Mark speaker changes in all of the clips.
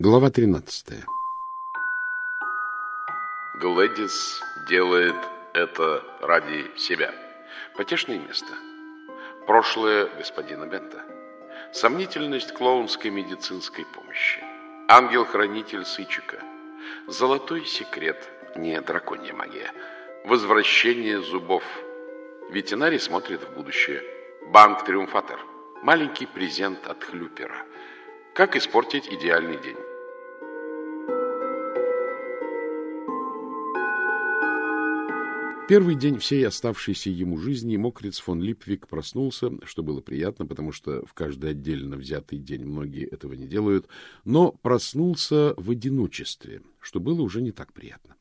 Speaker 1: Глава 13.
Speaker 2: Глэдис делает это ради себя. Потешное место. Прошлое господина Бента. Сомнительность клоунской медицинской помощи. Ангел-хранитель Сычика. Золотой секрет, не драконья магия. Возвращение зубов. Ветеринарий смотрит в будущее. Банк Триумфатор. Маленький презент от Хлюпера. Как испортить идеальный день?
Speaker 1: Первый день всей оставшейся ему жизни Мокриц фон Липвик проснулся, что было приятно, потому что в каждый отдельно взятый день многие этого не делают, но проснулся в одиночестве, что было уже не так приятно.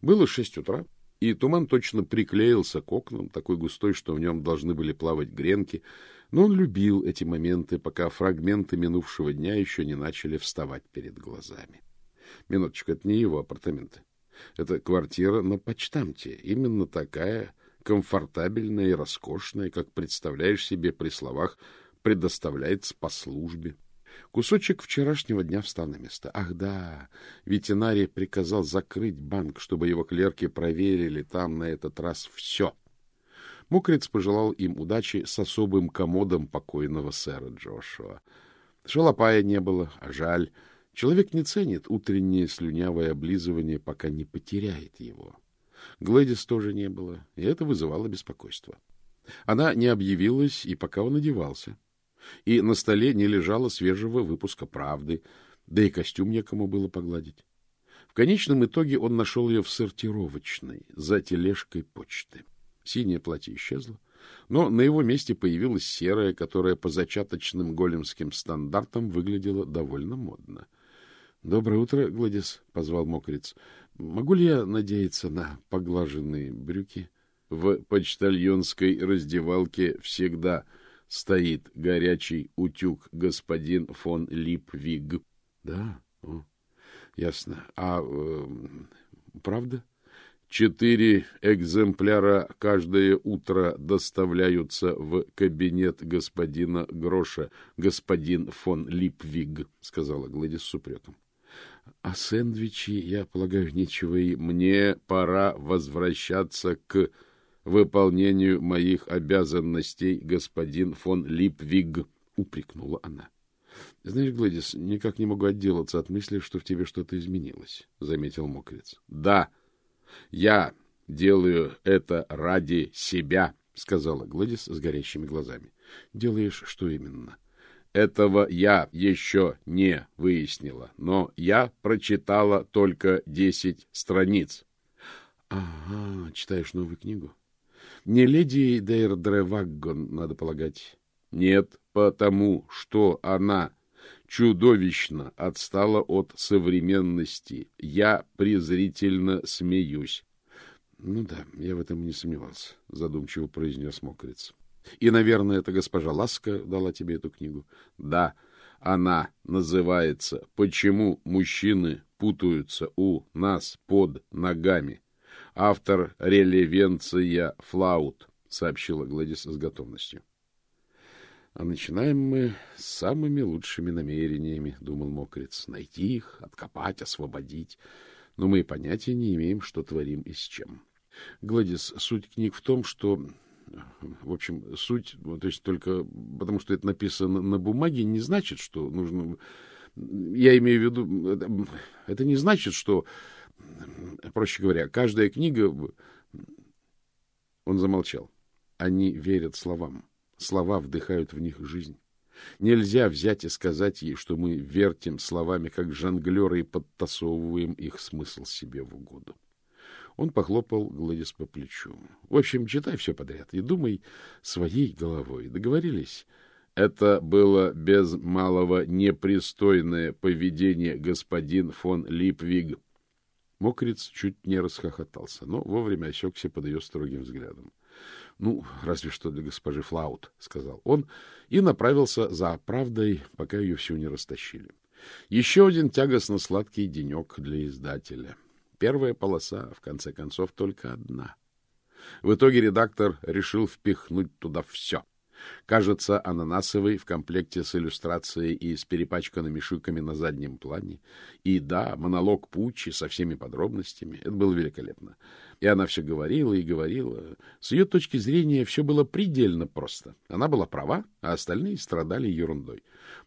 Speaker 1: Было шесть утра, и туман точно приклеился к окнам, такой густой, что в нем должны были плавать гренки, но он любил эти моменты, пока фрагменты минувшего дня еще не начали вставать перед глазами. Минуточку, это не его апартаменты. Это квартира на почтамте, именно такая, комфортабельная и роскошная, как представляешь себе при словах «предоставляется по службе». Кусочек вчерашнего дня встал на место. Ах да, ветеринарий приказал закрыть банк, чтобы его клерки проверили там на этот раз все. Мокрец пожелал им удачи с особым комодом покойного сэра Джошуа. Шалопая не было, а жаль. Человек не ценит утреннее слюнявое облизывание, пока не потеряет его. Глэдис тоже не было, и это вызывало беспокойство. Она не объявилась, и пока он одевался. И на столе не лежало свежего выпуска «Правды», да и костюм некому было погладить. В конечном итоге он нашел ее в сортировочной, за тележкой почты. Синее платье исчезло, но на его месте появилось серое, которое по зачаточным големским стандартам выглядело довольно модно. — Доброе утро, Гладис, — позвал мокрец. — Могу ли я надеяться на поглаженные брюки? В почтальонской раздевалке всегда стоит горячий утюг господин фон Липвиг. — Да? О, ясно. А э, правда? Четыре экземпляра каждое утро доставляются в кабинет господина Гроша, господин фон Липвиг, — сказала Гладис с упреком. А сэндвичи, я полагаю, нечего и... Мне пора возвращаться к выполнению моих обязанностей, господин фон Липвиг, — упрекнула она. — Знаешь, Гладис, никак не могу отделаться от мысли, что в тебе что-то изменилось, — заметил мокрец. — Да, я делаю это ради себя, — сказала Гладис с горящими глазами. — Делаешь что именно? — этого я еще не выяснила, но я прочитала только десять страниц. — Ага, читаешь новую книгу? Не леди Дейрдре Ваггон, надо полагать. — Нет, потому что она чудовищно отстала от современности. Я презрительно смеюсь. — Ну да, я в этом не сомневался, — задумчиво произнес мокрец. И, наверное, это госпожа Ласка дала тебе эту книгу. Да, она называется «Почему мужчины путаются у нас под ногами». Автор «Релевенция Флаут», — сообщила Гладис с готовностью. — А начинаем мы с самыми лучшими намерениями, — думал Мокрец. — Найти их, откопать, освободить. Но мы понятия не имеем, что творим и с чем. Гладис, суть книг в том, что в общем, суть, то есть только потому, что это написано на бумаге, не значит, что нужно... Я имею в виду, это не значит, что, проще говоря, каждая книга... Он замолчал. Они верят словам. Слова вдыхают в них жизнь. Нельзя взять и сказать ей, что мы вертим словами, как жонглеры, и подтасовываем их смысл себе в угоду. Он похлопал Гладис по плечу. — В общем, читай все подряд и думай своей головой. Договорились? Это было без малого непристойное поведение господин фон Липвиг. Мокриц чуть не расхохотался, но вовремя осекся под ее строгим взглядом. — Ну, разве что для госпожи Флаут, — сказал он, и направился за правдой, пока ее всю не растащили. Еще один тягостно-сладкий денек для издателя — Первая полоса, в конце концов, только одна. В итоге редактор решил впихнуть туда все. Кажется, ананасовый в комплекте с иллюстрацией и с перепачканными шиками на заднем плане. И да, монолог Пучи со всеми подробностями. Это было великолепно. И она все говорила и говорила. С ее точки зрения все было предельно просто. Она была права, а остальные страдали ерундой.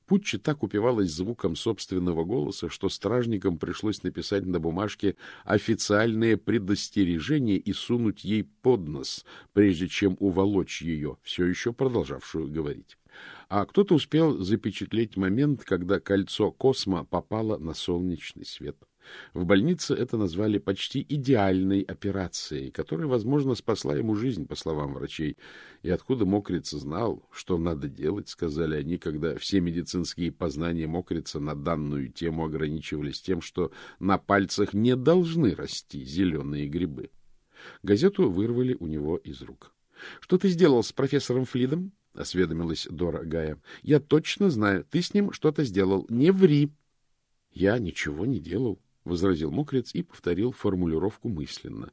Speaker 1: Путчи так упивалась звуком собственного голоса, что стражникам пришлось написать на бумажке официальное предостережение и сунуть ей под нос, прежде чем уволочь ее, все еще продолжавшую говорить. А кто-то успел запечатлеть момент, когда кольцо космо попало на солнечный свет. В больнице это назвали почти идеальной операцией, которая, возможно, спасла ему жизнь, по словам врачей. И откуда Мокриц знал, что надо делать, сказали они, когда все медицинские познания Мокрица на данную тему ограничивались тем, что на пальцах не должны расти зеленые грибы. Газету вырвали у него из рук. — Что ты сделал с профессором Флидом? — осведомилась Дора Гая. — Я точно знаю, ты с ним что-то сделал. Не ври. — Я ничего не делал, — возразил Мокрец и повторил формулировку мысленно.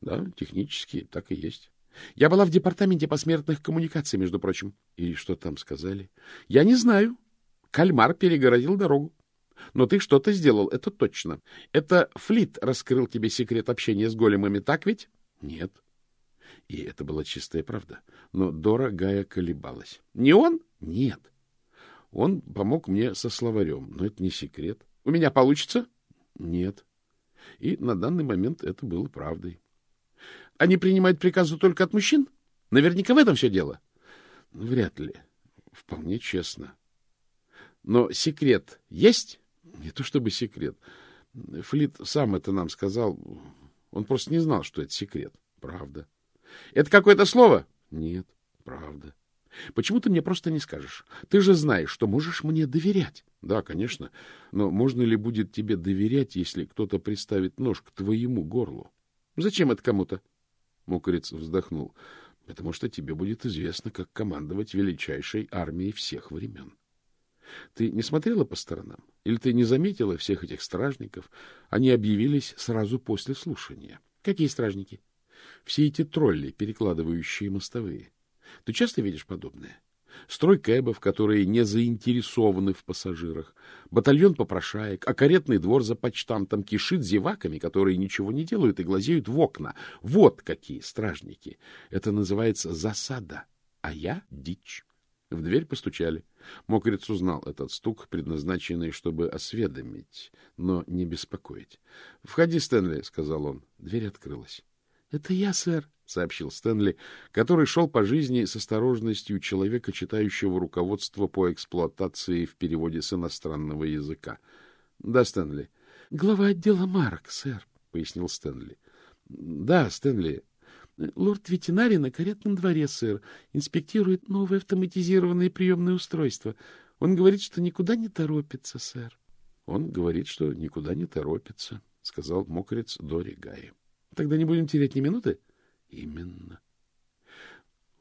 Speaker 1: Да, технически так и есть. Я была в департаменте посмертных коммуникаций, между прочим. И что там сказали? Я не знаю. Кальмар перегородил дорогу. Но ты что-то сделал, это точно. Это Флит раскрыл тебе секрет общения с големами, так ведь? Нет. И это была чистая правда. Но Дора Гая колебалась. Не он? Нет. Он помог мне со словарем, но это не секрет. У меня получится? Нет. И на данный момент это было правдой. Они принимают приказы только от мужчин? Наверняка в этом все дело. Вряд ли. Вполне честно. Но секрет есть? Не то чтобы секрет. Флит сам это нам сказал. Он просто не знал, что это секрет. Правда. Это какое-то слово? Нет, правда. Почему ты мне просто не скажешь? Ты же знаешь, что можешь мне доверять. Да, конечно. Но можно ли будет тебе доверять, если кто-то приставит нож к твоему горлу? Зачем это кому-то? Мокрец вздохнул. Потому что тебе будет известно, как командовать величайшей армией всех времен. Ты не смотрела по сторонам? Или ты не заметила всех этих стражников? Они объявились сразу после слушания. Какие стражники? Все эти тролли, перекладывающие мостовые. Ты часто видишь подобное? Строй кэбов, которые не заинтересованы в пассажирах, батальон попрошаек, а каретный двор за почтамтом кишит зеваками, которые ничего не делают и глазеют в окна. Вот какие стражники. Это называется засада, а я — дичь. В дверь постучали. Мокрец узнал этот стук, предназначенный, чтобы осведомить, но не беспокоить. — Входи, Стэнли, — сказал он. Дверь открылась. — Это я, сэр, — сообщил Стэнли, который шел по жизни с осторожностью человека, читающего руководство по эксплуатации в переводе с иностранного языка. — Да, Стэнли. — Глава отдела Марк, сэр, — пояснил Стэнли. — Да, Стэнли. — Лорд ветеринарий на каретном дворе, сэр, инспектирует новое автоматизированное приемное устройство. Он говорит, что никуда не торопится, сэр. — Он говорит, что никуда не торопится, — сказал мокрец Дори Гай. — Тогда не будем терять ни минуты. — Именно.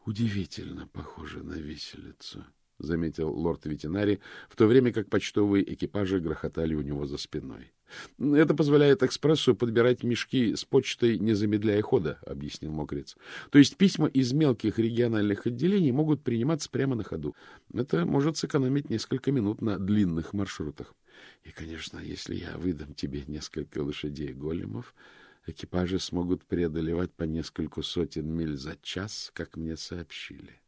Speaker 1: Удивительно похоже на виселицу, — заметил лорд-ветеринарий, в то время как почтовые экипажи грохотали у него за спиной. — Это позволяет экспрессу подбирать мешки с почтой, не замедляя хода, — объяснил Мокриц. — То есть письма из мелких региональных отделений могут приниматься прямо на ходу. Это может сэкономить несколько минут на длинных маршрутах. И, конечно, если я выдам тебе несколько лошадей-големов, Экипажи смогут преодолевать по нескольку сотен миль за час, как мне сообщили.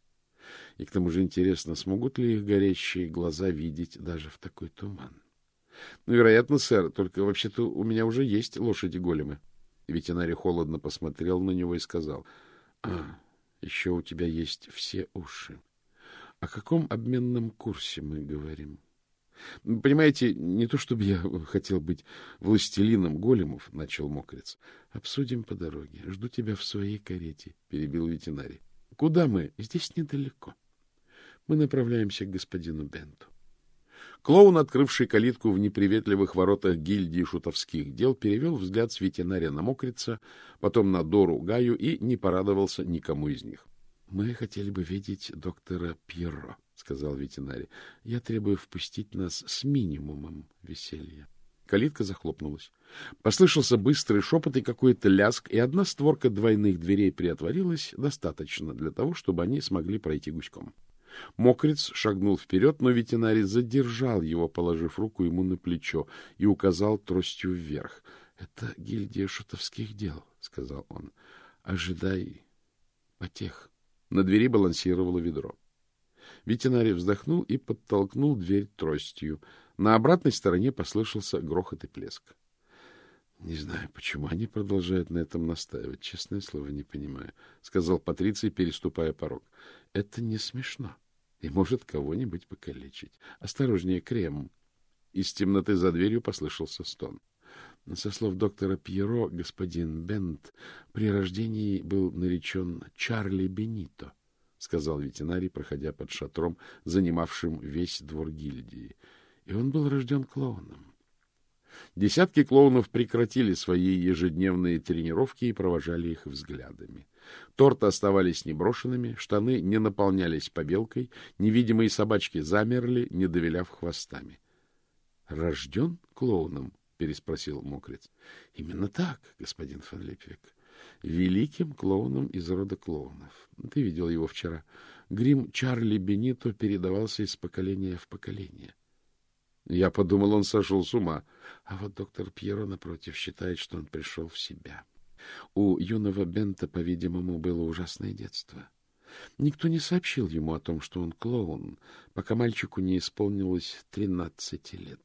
Speaker 1: И к тому же интересно, смогут ли их горящие глаза видеть даже в такой туман? Ну, вероятно, сэр, только вообще-то у меня уже есть лошади-големы. Ветеринарий холодно посмотрел на него и сказал, — А, еще у тебя есть все уши. О каком обменном курсе мы говорим? — Понимаете, не то чтобы я хотел быть властелином големов, — начал мокрец. — Обсудим по дороге. Жду тебя в своей карете, — перебил ветеринарий. — Куда мы? Здесь недалеко. Мы направляемся к господину Бенту. Клоун, открывший калитку в неприветливых воротах гильдии шутовских дел, перевел взгляд с ветеринария на мокрица, потом на Дору Гаю и не порадовался никому из них. — Мы хотели бы видеть доктора Пьеро, — сказал ветеринарий. — Я требую впустить нас с минимумом веселья. Калитка захлопнулась. Послышался быстрый шепот и какой-то ляск, и одна створка двойных дверей приотворилась достаточно для того, чтобы они смогли пройти гуськом. Мокриц шагнул вперед, но ветеринарий задержал его, положив руку ему на плечо, и указал тростью вверх. — Это гильдия шутовских дел, — сказал он. — Ожидай потех. На двери балансировало ведро. Ветеринарий вздохнул и подтолкнул дверь тростью. На обратной стороне послышался грохот и плеск. — Не знаю, почему они продолжают на этом настаивать. Честное слово, не понимаю, — сказал Патриций, переступая порог. — Это не смешно и может кого-нибудь покалечить. Осторожнее, крем. Из темноты за дверью послышался стон. Со слов доктора Пьеро, господин Бент при рождении был наречен Чарли Бенито, — сказал ветеринарий, проходя под шатром, занимавшим весь двор гильдии. И он был рожден клоуном. Десятки клоунов прекратили свои ежедневные тренировки и провожали их взглядами. Торты оставались неброшенными, штаны не наполнялись побелкой, невидимые собачки замерли, не довиляв хвостами. — Рожден клоуном? — переспросил Мокриц. — Именно так, господин фон Липвик. Великим клоуном из рода клоунов. Ты видел его вчера. Грим Чарли Бенито передавался из поколения в поколение. Я подумал, он сошел с ума. А вот доктор Пьеро, напротив, считает, что он пришел в себя. У юного Бента, по-видимому, было ужасное детство. Никто не сообщил ему о том, что он клоун, пока мальчику не исполнилось тринадцати лет.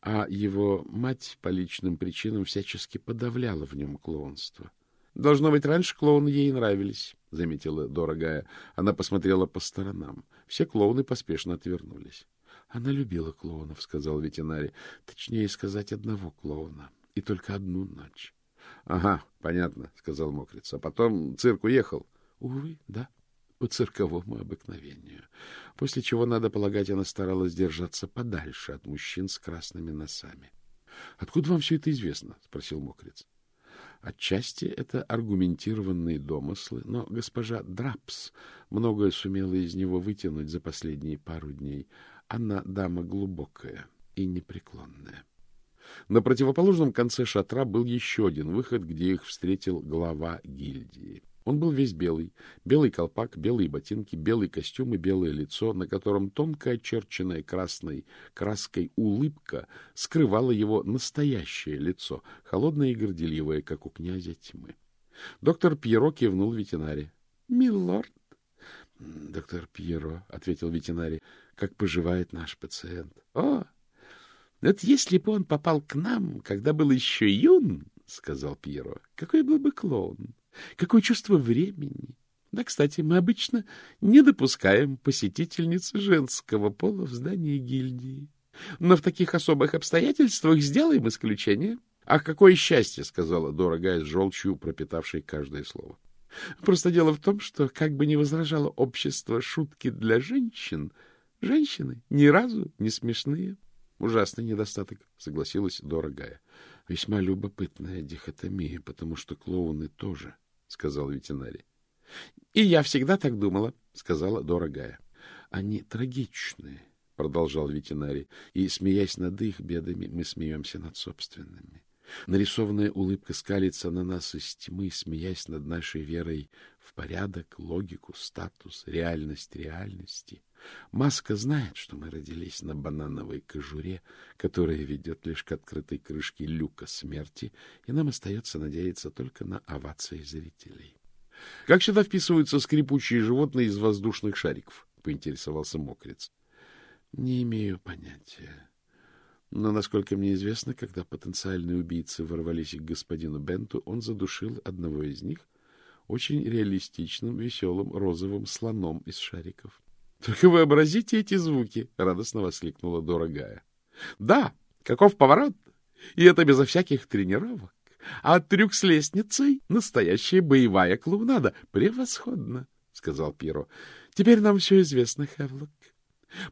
Speaker 1: А его мать по личным причинам всячески подавляла в нем клоунство. Должно быть, раньше клоуны ей нравились, — заметила дорогая. Она посмотрела по сторонам. Все клоуны поспешно отвернулись. — Она любила клоунов, — сказал ветеринарий. — Точнее сказать, одного клоуна. И только одну ночь. — Ага, понятно, — сказал Мокриц. — А потом цирк уехал. — Увы, да, по цирковому обыкновению. После чего, надо полагать, она старалась держаться подальше от мужчин с красными носами. — Откуда вам все это известно? — спросил Мокриц. Отчасти это аргументированные домыслы, но госпожа Драпс многое сумела из него вытянуть за последние пару дней. Она дама глубокая и непреклонная. На противоположном конце шатра был еще один выход, где их встретил глава гильдии. Он был весь белый. Белый колпак, белые ботинки, белый костюм и белое лицо, на котором тонко очерченная красной краской улыбка скрывала его настоящее лицо, холодное и горделивое, как у князя тьмы. Доктор Пьеро кивнул ветеринаре. — Милорд. — Доктор Пьеро, — ответил ветеринарий, — как поживает наш пациент? — О, это если бы он попал к нам, когда был еще юн, — сказал Пьеро, — какой был бы клоун. Какое чувство времени! Да, кстати, мы обычно не допускаем посетительниц женского пола в здании гильдии. Но в таких особых обстоятельствах сделаем исключение. — Ах, какое счастье! — сказала дорогая с желчью, пропитавшей каждое слово. — Просто дело в том, что, как бы ни возражало общество шутки для женщин, женщины ни разу не смешные. — Ужасный недостаток, — согласилась дорогая. — Весьма любопытная дихотомия, потому что клоуны тоже —— сказал ветеринарий. — И я всегда так думала, — сказала дорогая. — Они трагичные, — продолжал ветеринарий, — и, смеясь над их бедами, мы смеемся над собственными. Нарисованная улыбка скалится на нас из тьмы, смеясь над нашей верой в порядок, логику, статус, реальность реальности. Маска знает, что мы родились на банановой кожуре, которая ведет лишь к открытой крышке люка смерти, и нам остается надеяться только на овации зрителей. — Как сюда вписываются скрипучие животные из воздушных шариков? — поинтересовался Мокриц. — Не имею понятия. Но, насколько мне известно, когда потенциальные убийцы ворвались к господину Бенту, он задушил одного из них очень реалистичным, веселым розовым слоном из шариков. — Только вообразите эти звуки! — радостно воскликнула дорогая. — Да, каков поворот! И это безо всяких тренировок. А трюк с лестницей — настоящая боевая клоунада. Превосходно! — сказал Пиро. — Теперь нам все известно, Хевлок.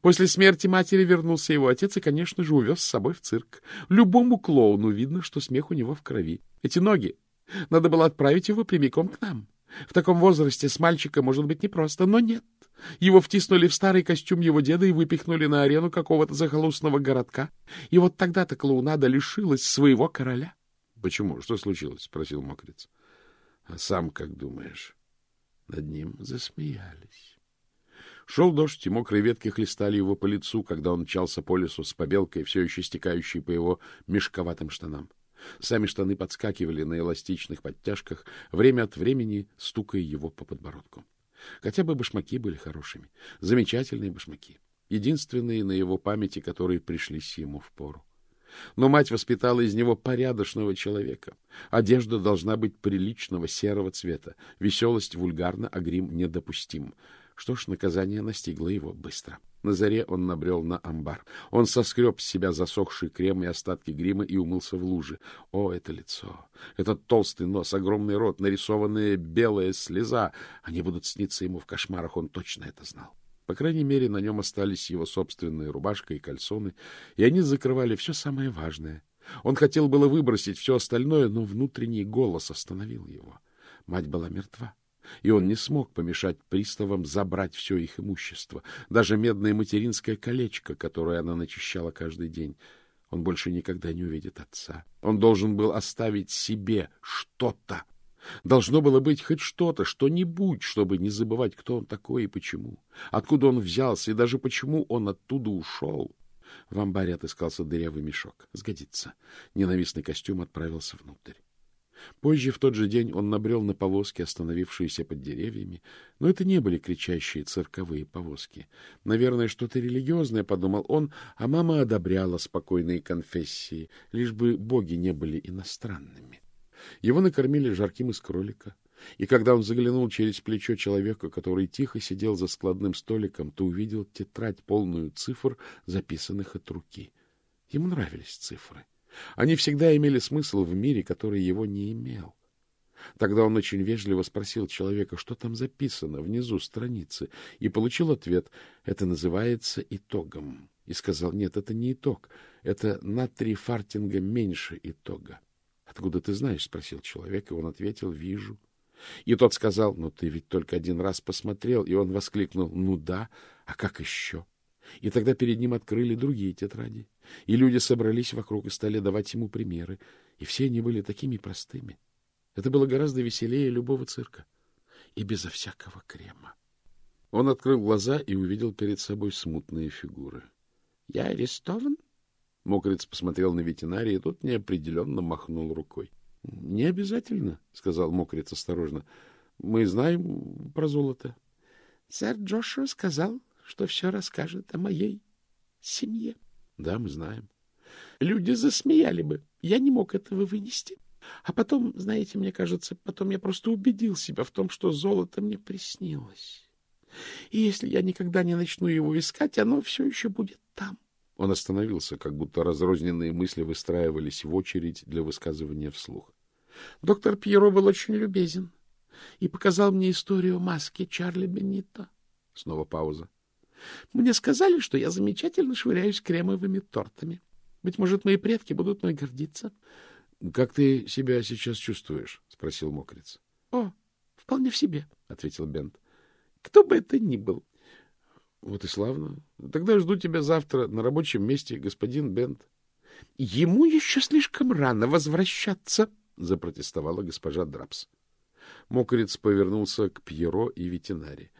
Speaker 1: После смерти матери вернулся его отец и, конечно же, увез с собой в цирк. Любому клоуну видно, что смех у него в крови. Эти ноги. Надо было отправить его прямиком к нам. В таком возрасте с мальчика может быть непросто, но нет. Его втиснули в старый костюм его деда и выпихнули на арену какого-то захолустного городка. И вот тогда-то клоунада лишилась своего короля. — Почему? Что случилось? — спросил Мокриц. — А сам как думаешь? Над ним засмеялись. Шел дождь, и мокрые ветки хлестали его по лицу, когда он мчался по лесу с побелкой, все еще стекающей по его мешковатым штанам. Сами штаны подскакивали на эластичных подтяжках, время от времени стукая его по подбородку. Хотя бы башмаки были хорошими. Замечательные башмаки. Единственные на его памяти, которые пришлись ему в пору. Но мать воспитала из него порядочного человека. Одежда должна быть приличного серого цвета. Веселость вульгарна, а грим недопустим. Что ж, наказание настигло его быстро. На заре он набрел на амбар. Он соскреб с себя засохший крем и остатки грима и умылся в луже. О, это лицо! Этот толстый нос, огромный рот, нарисованная белая слеза! Они будут сниться ему в кошмарах, он точно это знал. По крайней мере, на нем остались его собственная рубашка и кальсоны, и они закрывали все самое важное. Он хотел было выбросить все остальное, но внутренний голос остановил его. Мать была мертва и он не смог помешать приставам забрать все их имущество, даже медное материнское колечко, которое она начищала каждый день. Он больше никогда не увидит отца. Он должен был оставить себе что-то. Должно было быть хоть что-то, что-нибудь, чтобы не забывать, кто он такой и почему, откуда он взялся и даже почему он оттуда ушел. В амбаре отыскался дырявый мешок. Сгодится. Ненавистный костюм отправился внутрь. Позже, в тот же день, он набрел на повозки, остановившиеся под деревьями. Но это не были кричащие цирковые повозки. Наверное, что-то религиозное, — подумал он, а мама одобряла спокойные конфессии, лишь бы боги не были иностранными. Его накормили жарким из кролика. И когда он заглянул через плечо человека, который тихо сидел за складным столиком, то увидел тетрадь, полную цифр, записанных от руки. Ему нравились цифры. — они всегда имели смысл в мире, который его не имел. Тогда он очень вежливо спросил человека, что там записано внизу страницы, и получил ответ «Это называется итогом». И сказал «Нет, это не итог, это на три фартинга меньше итога». «Откуда ты знаешь?» — спросил человек, и он ответил «Вижу». И тот сказал «Ну, ты ведь только один раз посмотрел». И он воскликнул «Ну да, а как еще?» И тогда перед ним открыли другие тетради, и люди собрались вокруг и стали давать ему примеры, и все они были такими простыми. Это было гораздо веселее любого цирка и безо всякого крема. Он открыл глаза и увидел перед собой смутные фигуры. — Я арестован? Мокрец посмотрел на ветеринария, и тот неопределенно махнул рукой. — Не обязательно, — сказал Мокрец осторожно. — Мы знаем про золото. — Сэр Джошуа сказал, что все расскажет о моей семье. Да, мы знаем. Люди засмеяли бы. Я не мог этого вынести. А потом, знаете, мне кажется, потом я просто убедил себя в том, что золото мне приснилось. И если я никогда не начну его искать, оно все еще будет там. Он остановился, как будто разрозненные мысли выстраивались в очередь для высказывания вслух. Доктор Пьеро был очень любезен и показал мне историю маски Чарли Бенито. Снова пауза. Мне сказали, что я замечательно швыряюсь кремовыми тортами. Быть может, мои предки будут мной гордиться. — Как ты себя сейчас чувствуешь? — спросил мокрец. — О, вполне в себе, — ответил Бент. — Кто бы это ни был. — Вот и славно. Тогда жду тебя завтра на рабочем месте, господин Бент. — Ему еще слишком рано возвращаться, — запротестовала госпожа Драпс. Мокрец повернулся к Пьеро и ветеринаре.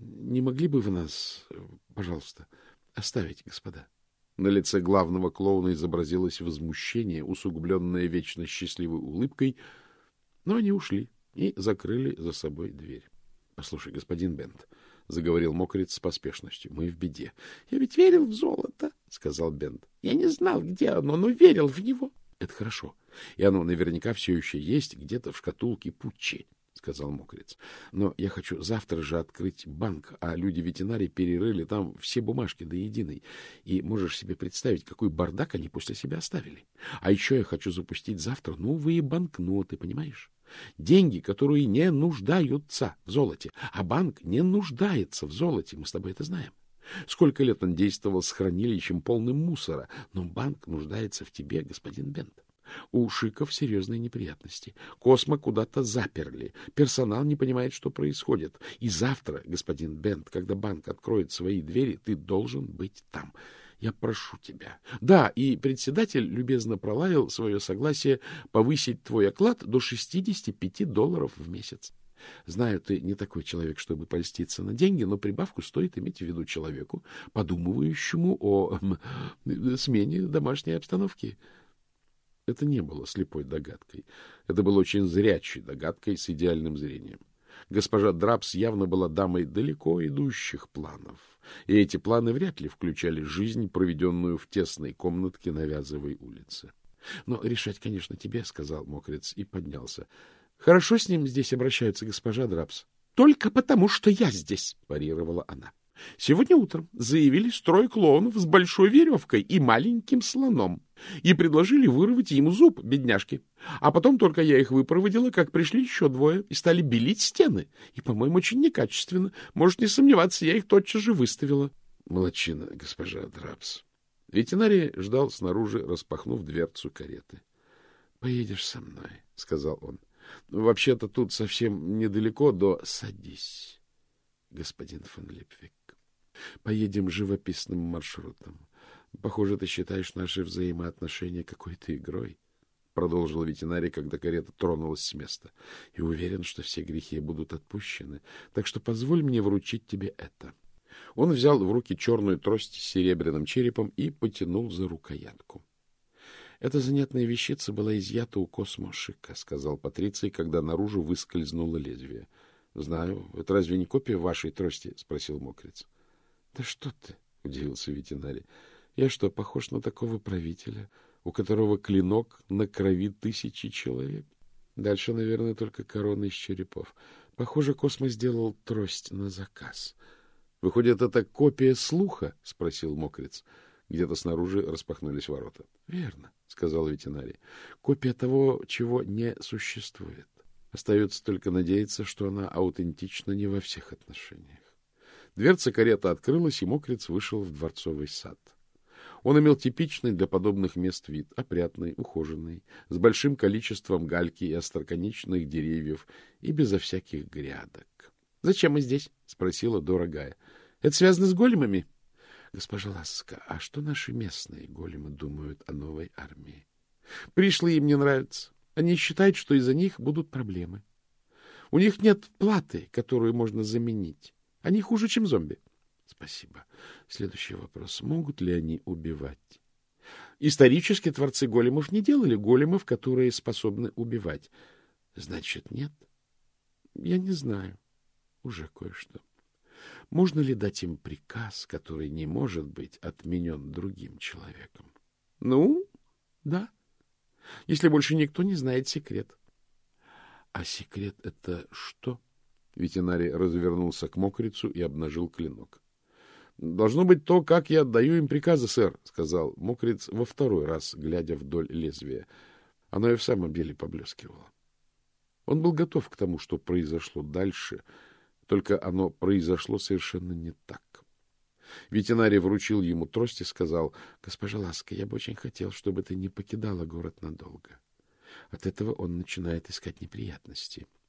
Speaker 1: Не могли бы вы нас, пожалуйста, оставить, господа? На лице главного клоуна изобразилось возмущение, усугубленное вечно счастливой улыбкой, но они ушли и закрыли за собой дверь. — Послушай, господин Бент, — заговорил мокрец с поспешностью, — мы в беде. — Я ведь верил в золото, — сказал Бент. — Я не знал, где оно, но верил в него. — Это хорошо. И оно наверняка все еще есть где-то в шкатулке Пуччи сказал мокрец. — Но я хочу завтра же открыть банк, а люди-ветеринарии перерыли там все бумажки до единой. И можешь себе представить, какой бардак они после себя оставили. А еще я хочу запустить завтра новые банкноты, понимаешь? Деньги, которые не нуждаются в золоте, а банк не нуждается в золоте, мы с тобой это знаем. Сколько лет он действовал с хранилищем полным мусора, но банк нуждается в тебе, господин Бент. У Шиков серьезные неприятности. Космо куда-то заперли. Персонал не понимает, что происходит. И завтра, господин Бент, когда банк откроет свои двери, ты должен быть там. Я прошу тебя. Да, и председатель любезно пролаял свое согласие повысить твой оклад до 65 долларов в месяц. Знаю, ты не такой человек, чтобы польститься на деньги, но прибавку стоит иметь в виду человеку, подумывающему о смене домашней обстановки. Это не было слепой догадкой. Это было очень зрячей догадкой с идеальным зрением. Госпожа Драпс явно была дамой далеко идущих планов, и эти планы вряд ли включали жизнь, проведенную в тесной комнатке на Вязовой улице. — Но решать, конечно, тебе, — сказал Мокрец и поднялся. — Хорошо с ним здесь обращаются, госпожа Драпс. — Только потому, что я здесь, — парировала она. Сегодня утром заявили строй клоунов с большой веревкой и маленьким слоном и предложили вырвать ему зуб, бедняжки. А потом только я их выпроводила, как пришли еще двое и стали белить стены. И, по-моему, очень некачественно. Может, не сомневаться, я их тотчас же выставила. Молодчина, госпожа Драпс. Ветеринарий ждал снаружи, распахнув дверцу кареты. — Поедешь со мной, — сказал он. — Вообще-то тут совсем недалеко до... — Садись, господин фон Липвик. Поедем живописным маршрутом. Похоже, ты считаешь наши взаимоотношения какой-то игрой, — продолжил ветеринарий, когда карета тронулась с места. — И уверен, что все грехи будут отпущены. Так что позволь мне вручить тебе это. Он взял в руки черную трость с серебряным черепом и потянул за рукоятку. Эта занятная вещица была изъята у космошика, — сказал Патриций, когда наружу выскользнуло лезвие. — Знаю. Это разве не копия вашей трости? — спросил Мокриц. — Да что ты, — удивился ветеринарий. — Я что, похож на такого правителя, у которого клинок на крови тысячи человек? Дальше, наверное, только корона из черепов. Похоже, Космос сделал трость на заказ. — Выходит, это копия слуха? — спросил Мокриц. Где-то снаружи распахнулись ворота. — Верно, — сказал ветеринарий. — Копия того, чего не существует. Остается только надеяться, что она аутентична не во всех отношениях. Дверца кареты открылась, и мокрец вышел в дворцовый сад. Он имел типичный для подобных мест вид, опрятный, ухоженный, с большим количеством гальки и остроконечных деревьев и безо всяких грядок. — Зачем мы здесь? — спросила дорогая. — Это связано с големами? — Госпожа Ласка, а что наши местные големы думают о новой армии? — Пришли им не нравятся. Они считают, что из-за них будут проблемы. У них нет платы, которую можно заменить. Они хуже, чем зомби. Спасибо. Следующий вопрос. Могут ли они убивать? Исторически творцы големов не делали големов, которые способны убивать. Значит, нет? Я не знаю. Уже кое-что. Можно ли дать им приказ, который не может быть отменен другим человеком? Ну, да. Если больше никто не знает секрет. А секрет — это что? — Ветеринарий развернулся к мокрицу и обнажил клинок. — Должно быть то, как я отдаю им приказы, сэр, — сказал мокриц во второй раз, глядя вдоль лезвия. Оно и в самом деле поблескивало. Он был готов к тому, что произошло дальше, только оно произошло совершенно не так. Ветеринарий вручил ему трость и сказал, — Госпожа Ласка, я бы очень хотел, чтобы ты не покидала город надолго. От этого он начинает искать неприятности. —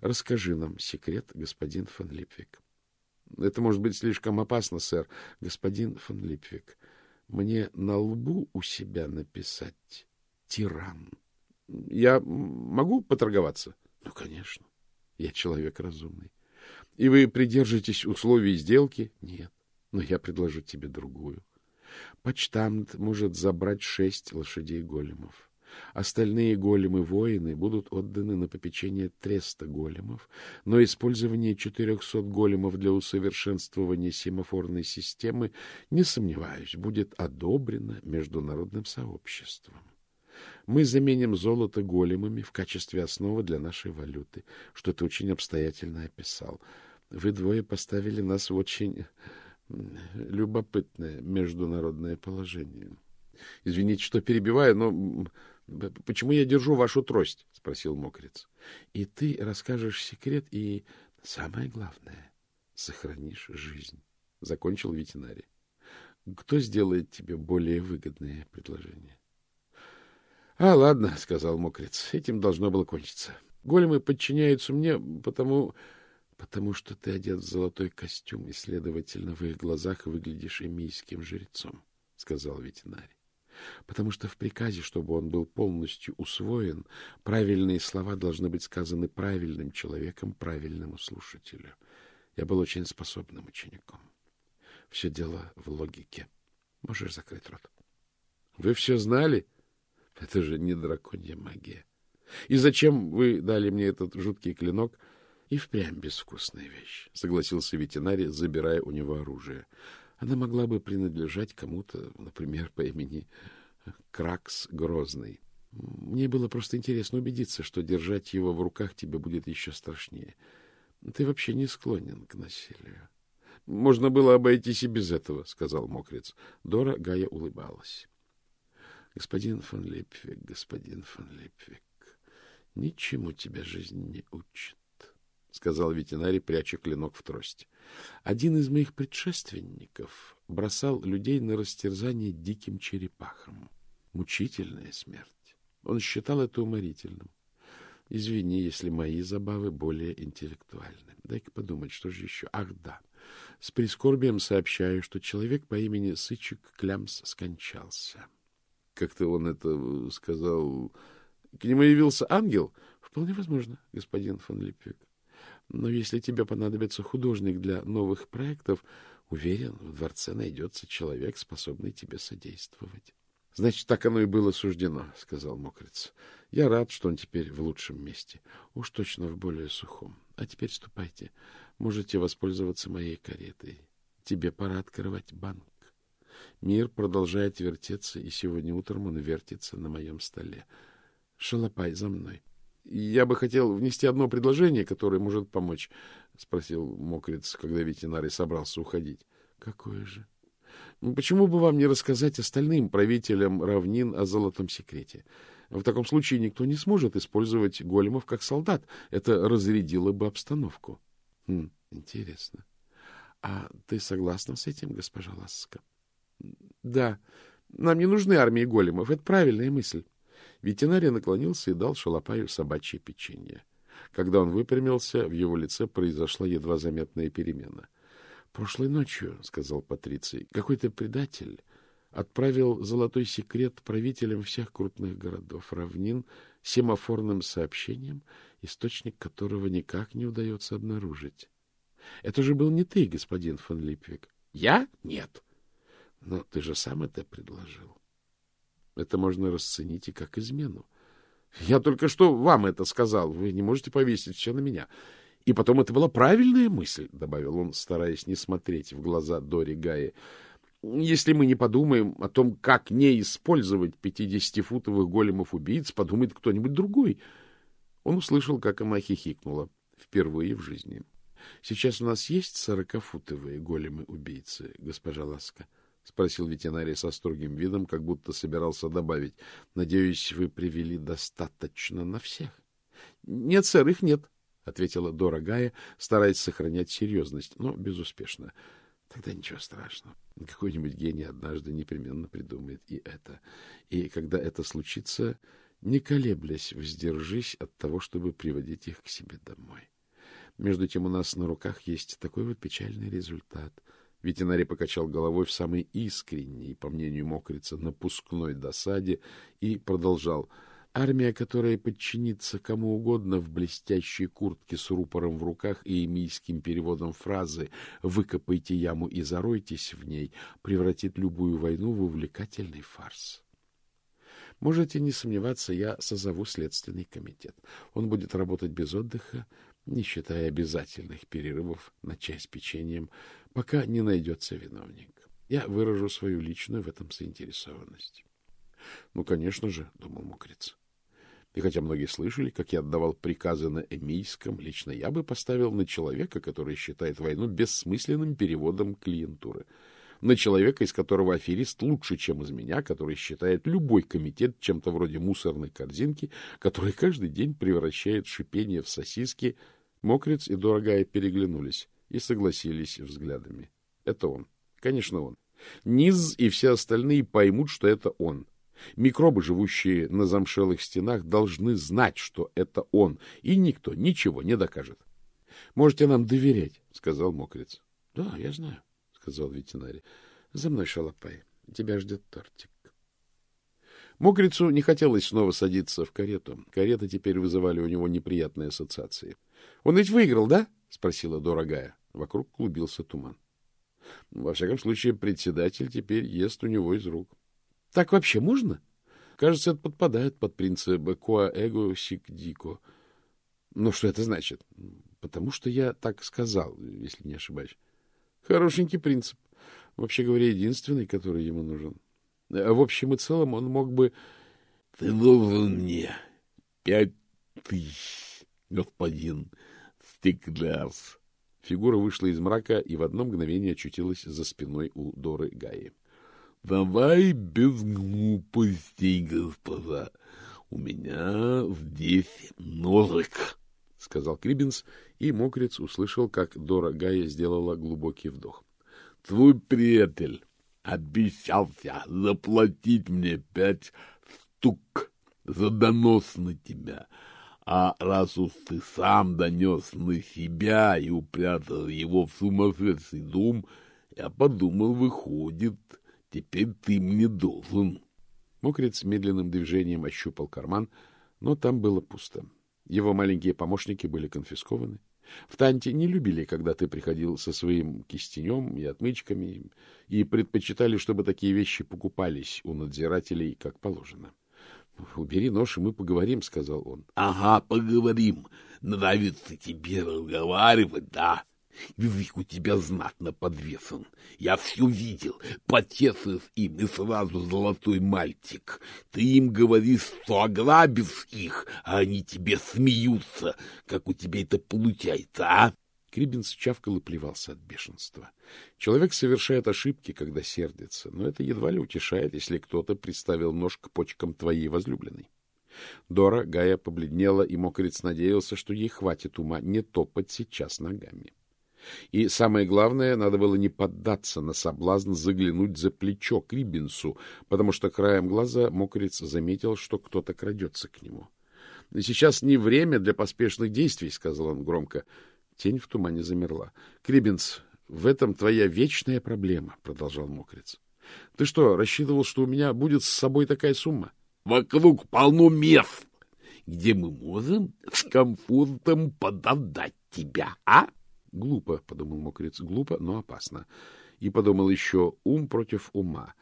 Speaker 1: Расскажи нам секрет, господин фон Липвик. Это может быть слишком опасно, сэр. Господин фон Липвик, мне на лбу у себя написать «тиран». Я могу поторговаться? Ну, конечно. Я человек разумный. И вы придержитесь условий сделки? Нет. Но я предложу тебе другую. Почтамт может забрать шесть лошадей големов. Остальные големы-воины будут отданы на попечение треста големов, но использование 400 големов для усовершенствования семафорной системы, не сомневаюсь, будет одобрено международным сообществом. Мы заменим золото големами в качестве основы для нашей валюты, что ты очень обстоятельно описал. Вы двое поставили нас в очень любопытное международное положение. Извините, что перебиваю, но — Почему я держу вашу трость? — спросил мокрец. — И ты расскажешь секрет и, самое главное, сохранишь жизнь, — закончил ветеринарий. — Кто сделает тебе более выгодное предложение? — А, ладно, — сказал мокрец, — этим должно было кончиться. Големы подчиняются мне, потому... потому что ты одет в золотой костюм и, следовательно, в их глазах выглядишь эмийским жрецом, — сказал ветеринарий. Потому что в приказе, чтобы он был полностью усвоен, правильные слова должны быть сказаны правильным человеком, правильному слушателю. Я был очень способным учеником. Все дело в логике. Можешь закрыть рот. Вы все знали? Это же не драконья магия. И зачем вы дали мне этот жуткий клинок? И впрямь безвкусная вещь, — согласился ветеринарий, забирая у него оружие. Она могла бы принадлежать кому-то, например, по имени Кракс Грозный. Мне было просто интересно убедиться, что держать его в руках тебе будет еще страшнее. Ты вообще не склонен к насилию. — Можно было обойтись и без этого, — сказал мокрец. Дора Гая улыбалась. — Господин фон Липвик, господин фон Липвик, ничему тебя жизнь не учит, — сказал ветеринарий, пряча клинок в трость. Один из моих предшественников бросал людей на растерзание диким черепахам. Мучительная смерть. Он считал это уморительным. Извини, если мои забавы более интеллектуальны. Дай-ка подумать, что же еще? Ах, да. С прискорбием сообщаю, что человек по имени Сычек Клямс скончался. Как-то он это сказал... К нему явился ангел? Вполне возможно, господин фон Липвик. Но если тебе понадобится художник для новых проектов, уверен, в дворце найдется человек, способный тебе содействовать. — Значит, так оно и было суждено, — сказал мокрец. — Я рад, что он теперь в лучшем месте. Уж точно в более сухом. А теперь ступайте. Можете воспользоваться моей каретой. Тебе пора открывать банк. Мир продолжает вертеться, и сегодня утром он вертится на моем столе. Шалопай за мной. — Я бы хотел внести одно предложение, которое может помочь, — спросил мокрец, когда ветеринарий собрался уходить. — Какое же? — ну, почему бы вам не рассказать остальным правителям равнин о золотом секрете? В таком случае никто не сможет использовать големов как солдат. Это разрядило бы обстановку. Хм, интересно. А ты согласна с этим, госпожа Ласка? Да. Нам не нужны армии големов. Это правильная мысль. Ветеринарий наклонился и дал шалопаю собачье печенье. Когда он выпрямился, в его лице произошла едва заметная перемена — Прошлой ночью, — сказал Патриций, — какой-то предатель отправил золотой секрет правителям всех крупных городов, равнин, семафорным сообщением, источник которого никак не удается обнаружить. Это же был не ты, господин фон Липвик. Я? Нет. Но ты же сам это предложил. Это можно расценить и как измену. Я только что вам это сказал. Вы не можете повесить все на меня. И потом это была правильная мысль, — добавил он, стараясь не смотреть в глаза Дори Гаи. Если мы не подумаем о том, как не использовать пятидесятифутовых големов-убийц, подумает кто-нибудь другой. Он услышал, как она хихикнула впервые в жизни. — Сейчас у нас есть сорокафутовые големы-убийцы, госпожа Ласка? — спросил ветеринарий со строгим видом, как будто собирался добавить. — Надеюсь, вы привели достаточно на всех? — Нет, сэр, их нет, ответила дорогая, стараясь сохранять серьезность, но безуспешно. Тогда ничего страшного. Какой-нибудь гений однажды непременно придумает и это. И когда это случится, не колеблясь, воздержись от того, чтобы приводить их к себе домой. Между тем у нас на руках есть такой вот печальный результат. Ветеринарий покачал головой в самой искренней, по мнению мокрица, напускной досаде и продолжал — Армия, которая подчинится кому угодно в блестящей куртке с рупором в руках и эмийским переводом фразы «выкопайте яму и заройтесь в ней», превратит любую войну в увлекательный фарс. Можете не сомневаться, я созову следственный комитет. Он будет работать без отдыха, не считая обязательных перерывов на чай с печеньем, пока не найдется виновник. Я выражу свою личную в этом заинтересованность. — Ну, конечно же, — думал мокрец. И хотя многие слышали, как я отдавал приказы на эмийском, лично я бы поставил на человека, который считает войну бессмысленным переводом клиентуры. На человека, из которого аферист лучше, чем из меня, который считает любой комитет чем-то вроде мусорной корзинки, который каждый день превращает шипение в сосиски. Мокрец и Дорогая переглянулись и согласились взглядами. Это он. Конечно, он. Низ и все остальные поймут, что это он. Микробы, живущие на замшелых стенах, должны знать, что это он, и никто ничего не докажет. — Можете нам доверять, — сказал мокрец. — Да, я знаю, — сказал ветеринарий. — За мной, шалопай, тебя ждет тортик. Мокрицу не хотелось снова садиться в карету. Кареты теперь вызывали у него неприятные ассоциации. — Он ведь выиграл, да? — спросила дорогая. Вокруг клубился туман. Во всяком случае, председатель теперь ест у него из рук. — Так вообще можно? Кажется, это подпадает под принцип «коа эго сик дико». Ну, что это значит? Потому что я так сказал, если не ошибаюсь. Хорошенький принцип. Вообще говоря, единственный, который ему нужен. В общем и целом он мог бы...
Speaker 3: — Ты должен мне пять тысяч, господин Стеклярс.
Speaker 1: Фигура вышла из мрака и в одно мгновение очутилась за спиной у Доры Гаи.
Speaker 3: — Давай без глупостей, господа. У меня здесь ножик, —
Speaker 1: сказал Крибинс, и Мокриц услышал, как Дора Гая сделала глубокий вдох.
Speaker 3: — Твой приятель обещался заплатить мне пять штук за донос на тебя. А раз уж ты сам донес на себя и упрятал его в сумасшедший дом, я подумал, выходит, теперь ты мне должен.
Speaker 1: Мокрец медленным движением ощупал карман, но там было пусто. Его маленькие помощники были конфискованы. В Танте не любили, когда ты приходил со своим кистенем и отмычками, и предпочитали, чтобы такие вещи покупались у надзирателей, как положено. — Убери нож, и мы поговорим, — сказал он.
Speaker 3: — Ага, поговорим. Нравится тебе разговаривать, да? Язык у тебя знатно подвесан. Я все видел. Потешишь им, и сразу золотой мальчик. Ты им говоришь, что ограбишь их, а они тебе смеются. Как у тебя это получается, а?
Speaker 1: Крибинс чавкал и плевался от бешенства. Человек совершает ошибки, когда сердится, но это едва ли утешает, если кто-то приставил нож к почкам твоей возлюбленной. Дора Гая побледнела, и мокрец надеялся, что ей хватит ума не топать сейчас ногами. И самое главное, надо было не поддаться на соблазн заглянуть за плечо к Рибинсу, потому что краем глаза мокрец заметил, что кто-то крадется к нему. — Сейчас не время для поспешных действий, — сказал он громко. Тень в тумане замерла. — Крибинс, в этом твоя вечная проблема, — продолжал мокрец. — Ты что, рассчитывал, что у меня будет с собой такая сумма?
Speaker 3: — Вокруг полно мест, где мы можем с комфортом пододать тебя, а?
Speaker 1: Глупо, — подумал мокрец, — глупо, но опасно. И подумал еще, ум против ума.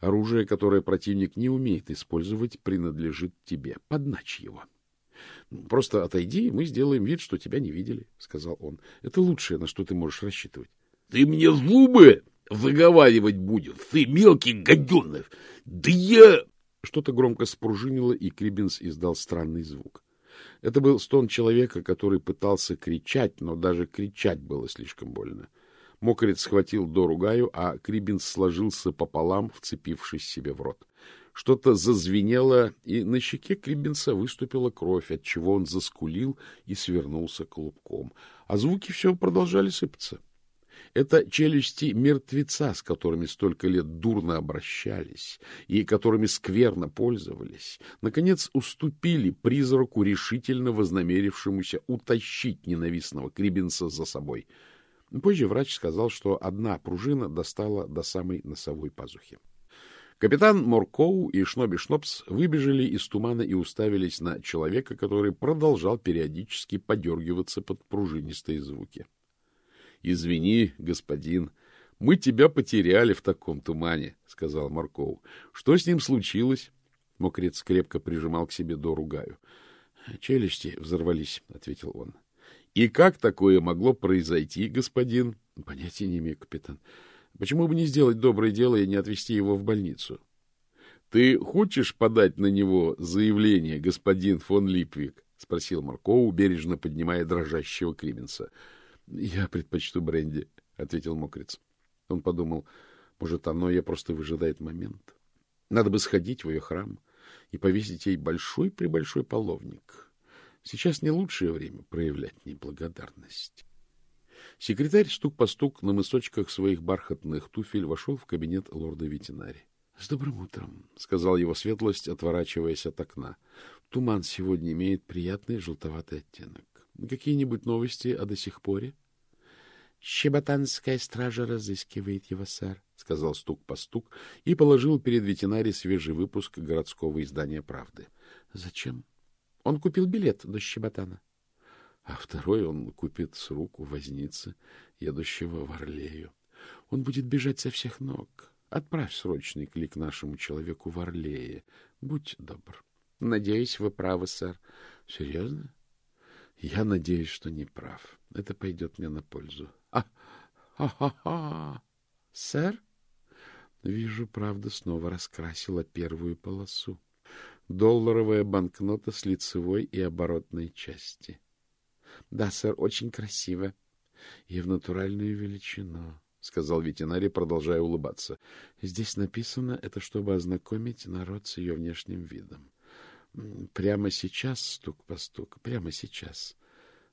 Speaker 1: Оружие, которое противник не умеет использовать, принадлежит тебе. Подначь его. — Просто отойди, и мы сделаем вид, что тебя не видели, — сказал он. — Это лучшее, на что ты можешь рассчитывать.
Speaker 3: — Ты мне зубы заговаривать будешь, ты мелкий гаденыш! Да я...
Speaker 1: Что-то громко спружинило, и Крибинс издал странный звук. Это был стон человека, который пытался кричать, но даже кричать было слишком больно. Мокрец схватил Дору Гаю, а Крибинс сложился пополам, вцепившись себе в рот. Что-то зазвенело, и на щеке Крибинса выступила кровь, отчего он заскулил и свернулся клубком. А звуки все продолжали сыпаться. Это челюсти мертвеца, с которыми столько лет дурно обращались и которыми скверно пользовались, наконец уступили призраку, решительно вознамерившемуся утащить ненавистного Крибинса за собой. Позже врач сказал, что одна пружина достала до самой носовой пазухи. Капитан Моркоу и Шноби Шнопс выбежали из тумана и уставились на человека, который продолжал периодически подергиваться под пружинистые звуки. — Извини, господин, мы тебя потеряли в таком тумане, — сказал Марков. — Что с ним случилось? Мокрец крепко прижимал к себе Дору Гаю. — Челюсти взорвались, — ответил он. — И как такое могло произойти, господин? — Понятия не имею, капитан. Почему бы не сделать доброе дело и не отвезти его в больницу? — Ты хочешь подать на него заявление, господин фон Липвик? — спросил Марков, бережно поднимая дрожащего Крименса. — я предпочту бренди, ответил мокрец. Он подумал, может, оно я просто выжидает момент. Надо бы сходить в ее храм и повесить ей большой-пребольшой половник. Сейчас не лучшее время проявлять неблагодарность. Секретарь стук по стук на мысочках своих бархатных туфель вошел в кабинет лорда ветеринари. — С добрым утром, — сказал его светлость, отворачиваясь от окна. — Туман сегодня имеет приятный желтоватый оттенок. Какие-нибудь новости о до сих поре? Щеботанская стража разыскивает его, сэр, — сказал стук по стук и положил перед ветеринарий свежий выпуск городского издания «Правды». — Зачем? Он купил билет до Щеботана. А второй он купит с рук у возницы, едущего в Орлею. Он будет бежать со всех ног. Отправь срочный клик нашему человеку в Орлее. Будь добр. Надеюсь, вы правы, сэр. Серьезно? Я надеюсь, что не прав. Это пойдет мне на пользу. А, ха-ха-ха! Сэр? Вижу, правда снова раскрасила первую полосу. Долларовая банкнота с лицевой и оборотной части. Да, сэр, очень красиво. И в натуральную величину, — сказал ветеринарий, продолжая улыбаться. Здесь написано это, чтобы ознакомить народ с ее внешним видом. Прямо сейчас, стук по стук, прямо сейчас.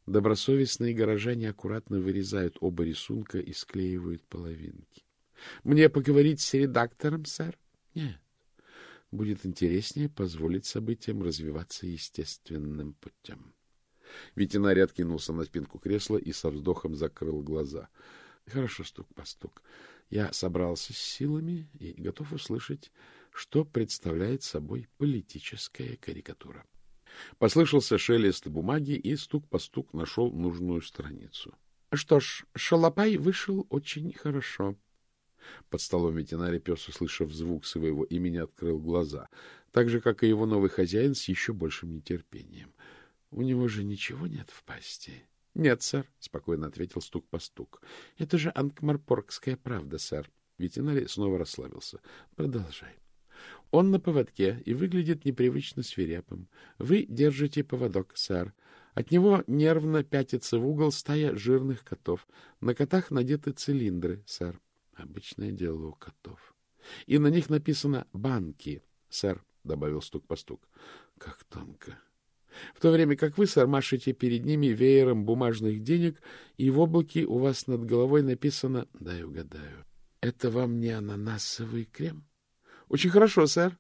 Speaker 1: Добросовестные горожане аккуратно вырезают оба рисунка и склеивают половинки. — Мне поговорить с редактором, сэр? — Нет. Будет интереснее позволить событиям развиваться естественным путем. Ветеринарий откинулся на спинку кресла и со вздохом закрыл глаза. — Хорошо, стук по стук. Я собрался с силами и готов услышать, что представляет собой политическая карикатура. Послышался шелест бумаги, и стук по стук нашел нужную страницу. — Что ж, Шалопай вышел очень хорошо. Под столом ветеринарий пес, услышав звук своего имени, открыл глаза, так же, как и его новый хозяин, с еще большим нетерпением. — У него же ничего нет в пасти? — Нет, сэр, — спокойно ответил стук по стук. — Это же анкмарпоргская правда, сэр. Ветеринарий снова расслабился. — Продолжай. — он на поводке и выглядит непривычно свирепым. Вы держите поводок, сэр. От него нервно пятится в угол стая жирных котов. На котах надеты цилиндры, сэр. Обычное дело у котов. И на них написано «банки», сэр, — добавил стук по стук. Как тонко. В то время как вы, сэр, машете перед ними веером бумажных денег, и в облаке у вас над головой написано «дай угадаю». Это вам не ананасовый крем? — Очень хорошо, сэр.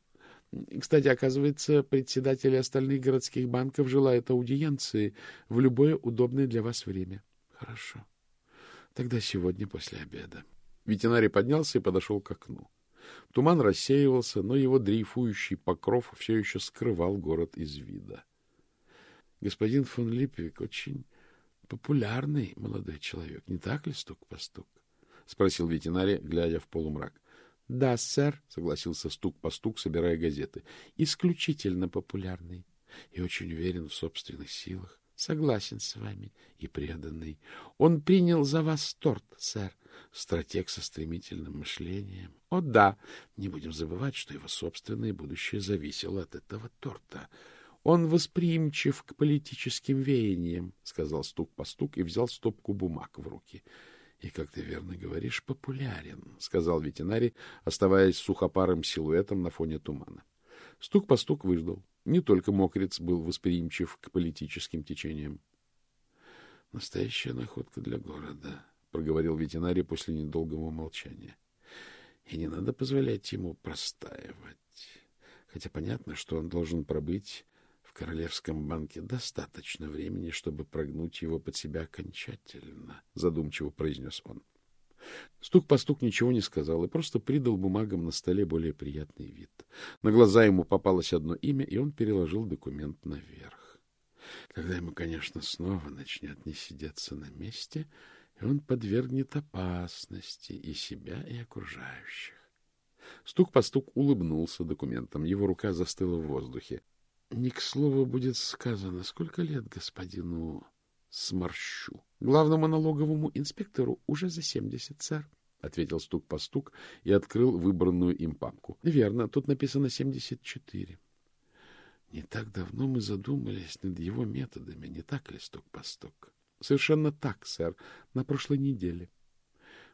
Speaker 1: Кстати, оказывается, председатели остальных городских банков желают аудиенции в любое удобное для вас время. — Хорошо. Тогда сегодня после обеда. Ветеринарий поднялся и подошел к окну. Туман рассеивался, но его дрейфующий покров все еще скрывал город из вида. Господин фон Липвик очень популярный молодой человек, не так ли, стук по стук? — спросил ветеринарий, глядя в полумрак. — Да, сэр, — согласился стук по стук, собирая газеты. — Исключительно популярный и очень уверен в собственных силах. Согласен с вами и преданный. Он принял за вас торт, сэр. Стратег со стремительным мышлением. О, да, не будем забывать, что его собственное будущее зависело от этого торта. Он восприимчив к политическим веяниям, — сказал стук по стук и взял стопку бумаг в руки. — и, как ты верно говоришь, популярен, — сказал ветеринарий, оставаясь сухопарым силуэтом на фоне тумана. Стук по стук выждал. Не только мокрец был восприимчив к политическим течениям. — Настоящая находка для города, — проговорил ветеринарий после недолгого молчания. — И не надо позволять ему простаивать. Хотя понятно, что он должен пробыть в Королевском банке достаточно времени, чтобы прогнуть его под себя окончательно, — задумчиво произнес он. Стук по стук ничего не сказал и просто придал бумагам на столе более приятный вид. На глаза ему попалось одно имя, и он переложил документ наверх. Тогда ему, конечно, снова начнет не сидеться на месте, и он подвергнет опасности и себя, и окружающих. Стук по стук улыбнулся документом. Его рука застыла в воздухе. Не к слову будет сказано, сколько лет господину Сморщу. Главному налоговому инспектору уже за семьдесят, сэр, — ответил стук по стук и открыл выбранную им папку. — Верно, тут написано семьдесят четыре. Не так давно мы задумались над его методами, не так ли, стук по стук? — Совершенно так, сэр, на прошлой неделе.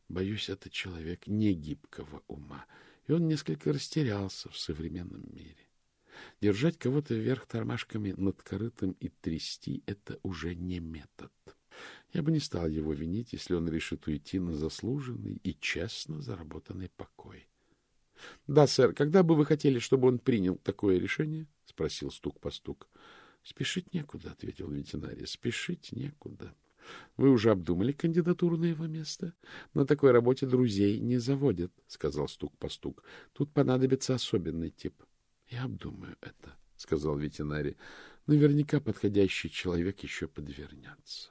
Speaker 1: Боюсь, это человек негибкого ума, и он несколько растерялся в современном мире. Держать кого-то вверх тормашками над корытом и трясти — это уже не метод. Я бы не стал его винить, если он решит уйти на заслуженный и честно заработанный покой. — Да, сэр, когда бы вы хотели, чтобы он принял такое решение? — спросил стук по стук. — Спешить некуда, — ответил ветеринарий. — Спешить некуда. — Вы уже обдумали кандидатуру на его место? На такой работе друзей не заводят, — сказал стук по стук. — Тут понадобится особенный тип. — Я обдумаю это, — сказал ветеринарий. — Наверняка подходящий человек еще подвернется.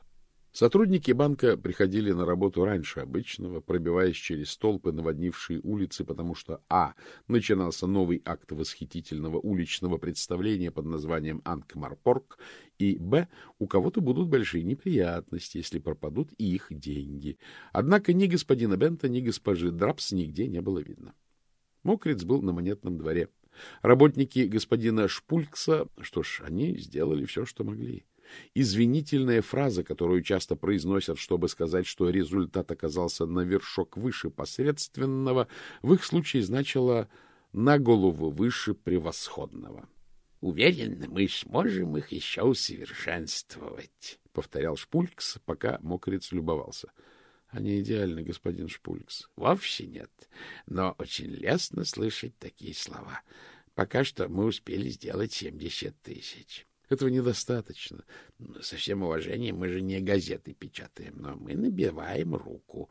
Speaker 1: Сотрудники банка приходили на работу раньше обычного, пробиваясь через толпы, наводнившие улицы, потому что а. начинался новый акт восхитительного уличного представления под названием Анкмарпорг, и б. у кого-то будут большие неприятности, если пропадут их деньги. Однако ни господина Бента, ни госпожи Драпс нигде не было видно. Мокриц был на монетном дворе. Работники господина Шпулькса, что ж, они сделали все, что могли. Извинительная фраза, которую часто произносят, чтобы сказать, что результат оказался на вершок выше посредственного, в их случае значила на голову выше превосходного. — Уверен, мы сможем их еще усовершенствовать, — повторял Шпулькс, пока мокрец любовался. — Они идеальны, господин Шпулькс. — Вовсе нет, но очень лестно слышать такие слова. Пока что мы успели сделать семьдесят тысяч. — этого недостаточно. Со всем уважением, мы же не газеты печатаем, но мы набиваем руку.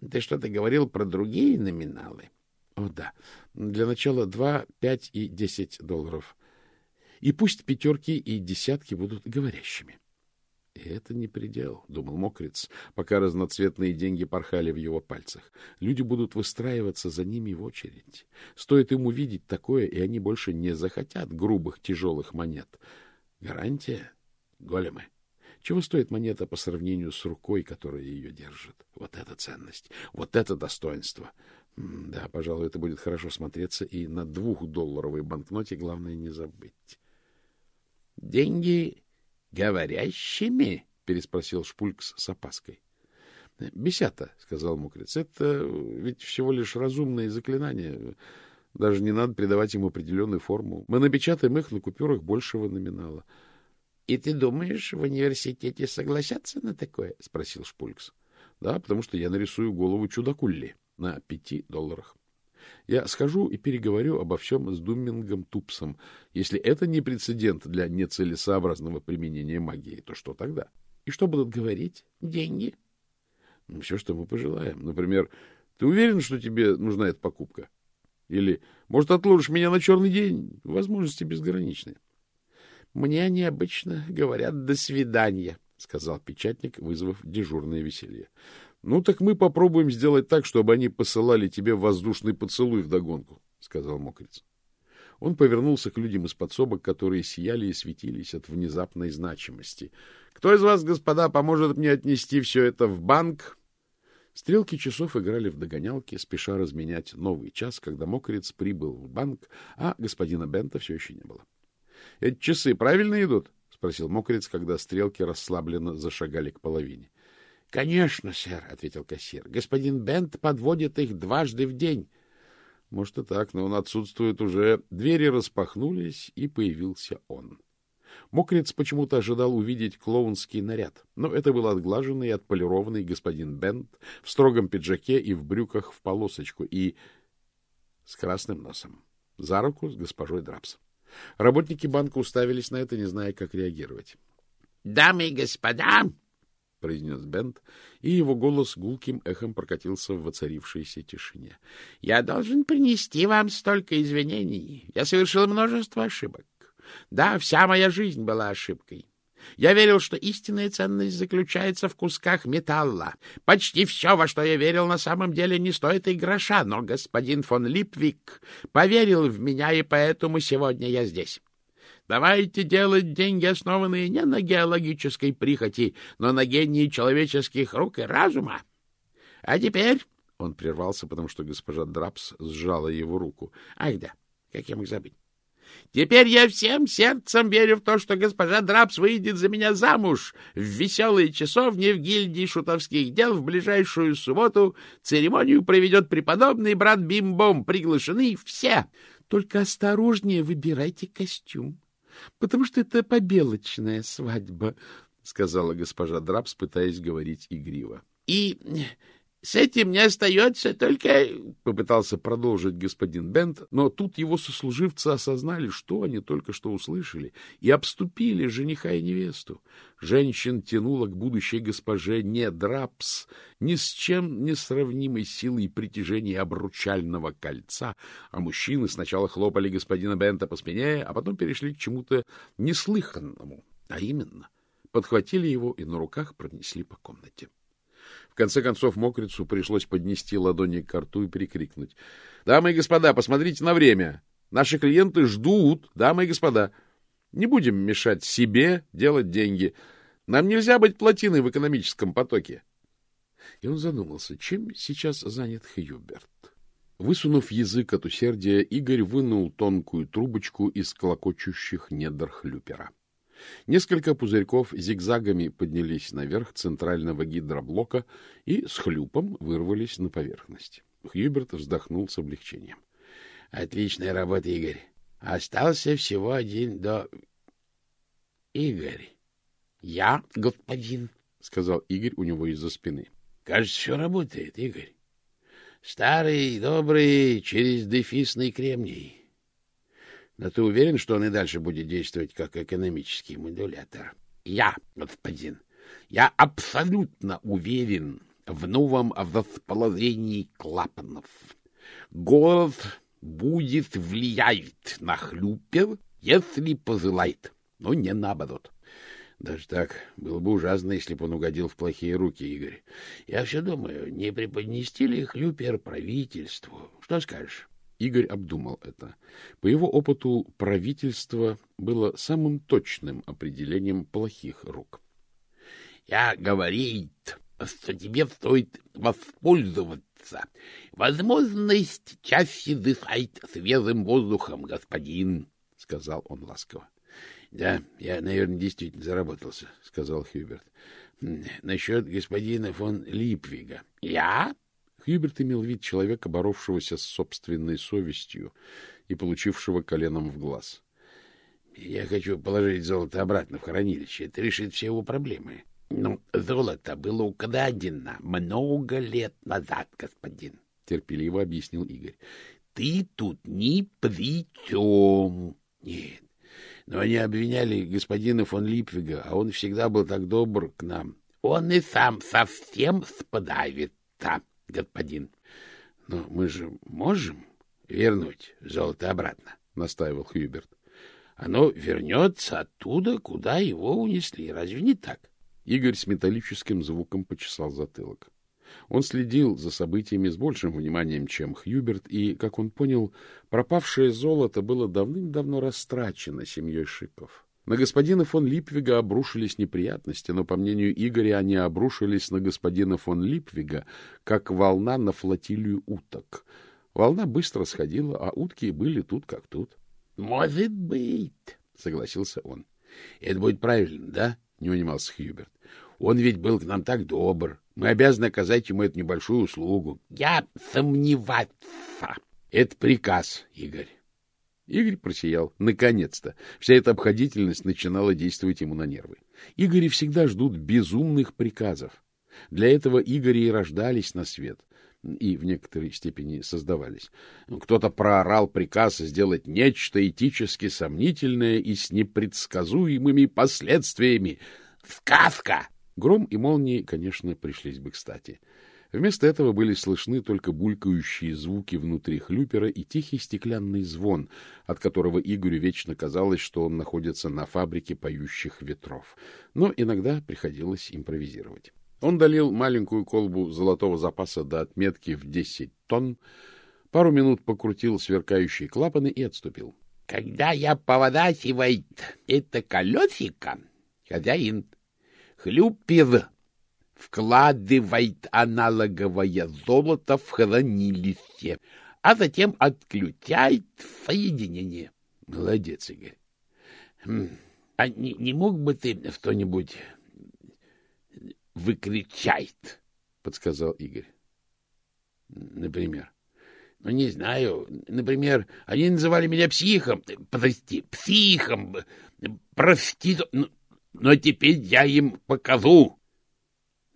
Speaker 1: Ты что-то говорил про другие номиналы? О, да. Для начала два, пять и десять долларов. И пусть пятерки и десятки будут говорящими. И это не предел, — думал Мокриц, пока разноцветные деньги порхали в его пальцах. Люди будут выстраиваться за ними в очередь. Стоит им увидеть такое, и они больше не захотят грубых тяжелых монет. Гарантия? Големы. Чего стоит монета по сравнению с рукой, которая ее держит? Вот эта ценность, вот это достоинство. Да, пожалуй, это будет хорошо смотреться, и на двухдолларовой банкноте главное не забыть. — Деньги говорящими? — переспросил Шпулькс с опаской. — Бесята, — сказал Мукриц. — Это ведь всего лишь разумные заклинания. Даже не надо придавать ему определенную форму. Мы напечатаем их на купюрах большего номинала. — И ты думаешь, в университете согласятся на такое? — спросил Шпулькс. — Да, потому что я нарисую голову чудакулли на пяти долларах. Я схожу и переговорю обо всем с Думмингом Тупсом. Если это не прецедент для нецелесообразного применения магии, то что тогда? И что будут говорить? Деньги? Все, что мы пожелаем. Например, ты уверен, что тебе нужна эта покупка? Или, может, отложишь меня на черный день? Возможности безграничны. — Мне они обычно говорят «до свидания», — сказал печатник, вызвав дежурное веселье. — Ну, так мы попробуем сделать так, чтобы они посылали тебе воздушный поцелуй вдогонку, — сказал мокрец. Он повернулся к людям из подсобок, которые сияли и светились от внезапной значимости. — Кто из вас, господа, поможет мне отнести все это в банк? Стрелки часов играли в догонялки, спеша разменять новый час, когда мокрец прибыл в банк, а господина Бента все еще не было. — Эти часы правильно идут? — спросил мокрец, когда стрелки расслабленно зашагали к половине. — Конечно, сэр, — ответил кассир. — Господин Бент подводит их дважды в день. — Может и так, но он отсутствует уже. Двери распахнулись, и появился он. Мокрец почему-то ожидал увидеть клоунский наряд, но это был отглаженный и отполированный господин Бент в строгом пиджаке и в брюках в полосочку и с красным носом. За руку с госпожой Драпс. Работники банка уставились на это, не зная, как реагировать. — Дамы и господа! — произнес Бент, и его голос гулким эхом прокатился в воцарившейся тишине. — Я должен принести вам столько извинений. Я совершил множество ошибок. Да, вся моя жизнь была ошибкой. Я верил, что истинная ценность заключается в кусках металла. Почти все, во что я верил, на самом деле не стоит и гроша, но господин фон Липвик поверил в меня, и поэтому сегодня я здесь. Давайте делать деньги, основанные не на геологической прихоти, но на гении человеческих рук и разума. А теперь... Он прервался, потому что госпожа Драпс сжала его руку. Ах да, как я мог забыть. Теперь я всем сердцем верю в то, что госпожа Драпс выйдет за меня замуж в веселые часовни в гильдии шутовских дел в ближайшую субботу. Церемонию проведет преподобный брат Бимбом. Приглашены все. Только осторожнее выбирайте костюм, потому что это побелочная свадьба, — сказала госпожа Драпс, пытаясь говорить игриво. — И С этим не остается только... — попытался продолжить господин Бент, но тут его сослуживцы осознали, что они только что услышали, и обступили жениха и невесту. Женщин тянуло к будущей госпоже не драпс, ни с чем не сравнимой силой притяжения обручального кольца, а мужчины сначала хлопали господина Бента по спине, а потом перешли к чему-то неслыханному, а именно подхватили его и на руках пронесли по комнате. Конце концов мокрицу пришлось поднести ладони к рту и прикрикнуть. — Дамы и господа, посмотрите на время. Наши клиенты ждут, дамы и господа. Не будем мешать себе делать деньги. Нам нельзя быть плотиной в экономическом потоке. И он задумался, чем сейчас занят Хьюберт. Высунув язык от усердия, Игорь вынул тонкую трубочку из клокочущих недр хлюпера. Несколько пузырьков зигзагами поднялись наверх центрального гидроблока и с хлюпом вырвались на поверхность. Хьюберт вздохнул с облегчением. — Отличная работа, Игорь. Остался всего один до... — Игорь. — Я, господин, — сказал Игорь у него из-за спины. — Кажется, все работает, Игорь. Старый, добрый, через дефисный кремний. Но ты уверен, что он и дальше будет действовать как экономический модулятор? Я, господин, я абсолютно уверен в новом расположении клапанов. Город будет влиять на хлюпер, если пожелает, но не наоборот. Даже так было бы ужасно, если бы он угодил в плохие руки, Игорь. Я все думаю, не преподнести ли хлюпер правительству? Что скажешь? Игорь обдумал это. По его опыту, правительство было самым точным определением плохих рук. — Я говорит, что тебе стоит воспользоваться. Возможность чаще дышать свежим воздухом, господин, — сказал он ласково. — Да, я, наверное, действительно заработался, — сказал Хьюберт. — Насчет господина фон Липвига. — Я? Хьюберт имел вид человека, боровшегося с собственной совестью и получившего коленом в глаз. — Я хочу положить золото обратно в хранилище. Это решит все его проблемы. Но золото было украдено много лет назад, господин, — терпеливо объяснил Игорь. — Ты тут ни при чем. Нет, но они обвиняли господина фон Липвига, а он всегда был так добр к нам. Он и сам совсем справится господин. — Но мы же можем вернуть золото обратно, — настаивал Хьюберт. — Оно вернется оттуда, куда его унесли. Разве не так? Игорь с металлическим звуком почесал затылок. Он следил за событиями с большим вниманием, чем Хьюберт, и, как он понял, пропавшее золото было давным-давно растрачено семьей Шиков. На господина фон Липвига обрушились неприятности, но, по мнению Игоря, они обрушились на господина фон Липвига, как волна на флотилию уток. Волна быстро сходила, а утки были тут как тут. — Может быть, — согласился он. — Это будет правильно, да? — не унимался Хьюберт. — Он ведь был к нам так добр. Мы обязаны оказать ему эту небольшую услугу. — Я сомневаться. — Это приказ, Игорь. Игорь просиял. Наконец-то! Вся эта обходительность начинала действовать ему на нервы. Игори всегда ждут безумных приказов. Для этого Игори и рождались на свет, и в некоторой степени создавались. Кто-то проорал приказ сделать нечто этически сомнительное и с непредсказуемыми последствиями. Сказка! Гром и молнии, конечно, пришлись бы кстати. Вместо этого были слышны только булькающие звуки внутри хлюпера и тихий стеклянный звон, от которого Игорю вечно казалось, что он находится на фабрике поющих ветров. Но иногда приходилось импровизировать. Он долил маленькую колбу золотого запаса до отметки в 10 тонн, пару минут покрутил сверкающие клапаны и отступил. — Когда я поворачивает это колесико, хозяин, хлюпер вкладывает аналоговое золото в хранилище, а затем отключает соединение. Молодец, Игорь. Хм, а не, не мог бы ты что-нибудь выкричать, подсказал Игорь. Например. Ну, не знаю. Например, они называли меня психом. Прости, психом. Прости. Но, но теперь я им покажу.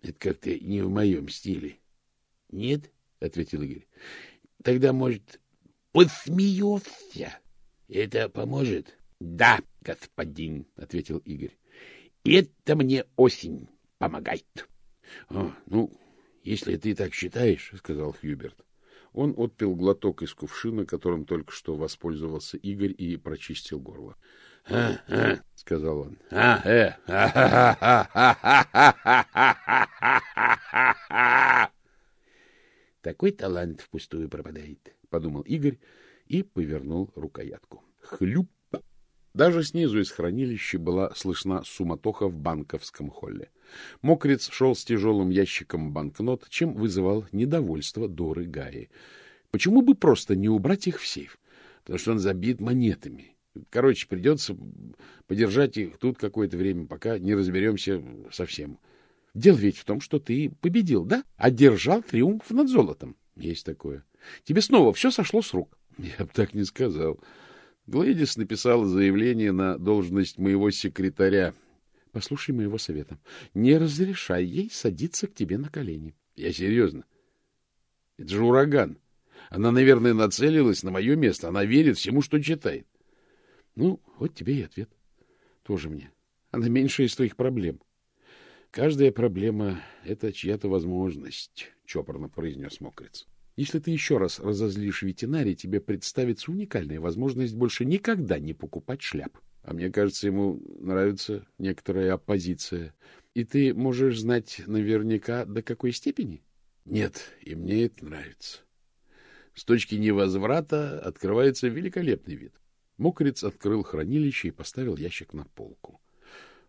Speaker 1: Это как-то не в моем стиле. — Нет, — ответил Игорь. — Тогда, может, посмеешься? Это поможет? — Да, господин, — ответил Игорь. — Это мне осень помогает. — А, ну, если ты так считаешь, — сказал Хьюберт. Он отпил глоток из кувшина, которым только что воспользовался Игорь, и прочистил горло. — сказал он. — А, э, Такой талант впустую пропадает, — подумал Игорь и повернул рукоятку. Хлюп! Даже снизу из хранилища была слышна суматоха в банковском холле. Мокриц шел с тяжелым ящиком банкнот, чем вызывал недовольство Доры Гаи. Почему бы просто не убрать их в сейф? Потому что он забит монетами. Короче, придется подержать их тут какое-то время, пока не разберемся совсем. Дело ведь в том, что ты победил, да? Одержал триумф над золотом. Есть такое. Тебе снова все сошло с рук. Я бы так не сказал. Глэдис написала заявление на должность моего секретаря. Послушай моего совета. Не разрешай ей садиться к тебе на колени. Я серьезно. Это же ураган. Она, наверное, нацелилась на мое место. Она верит всему, что читает. Ну, вот тебе и ответ. Тоже мне. Она меньше из твоих проблем. Каждая проблема — это чья-то возможность, — чопорно произнес мокрец. Если ты еще раз разозлишь ветеринарий, тебе представится уникальная возможность больше никогда не покупать шляп. А мне кажется, ему нравится некоторая оппозиция. И ты можешь знать наверняка, до какой степени? Нет, и мне это нравится. С точки невозврата открывается великолепный вид. Мокрец открыл хранилище и поставил ящик на полку.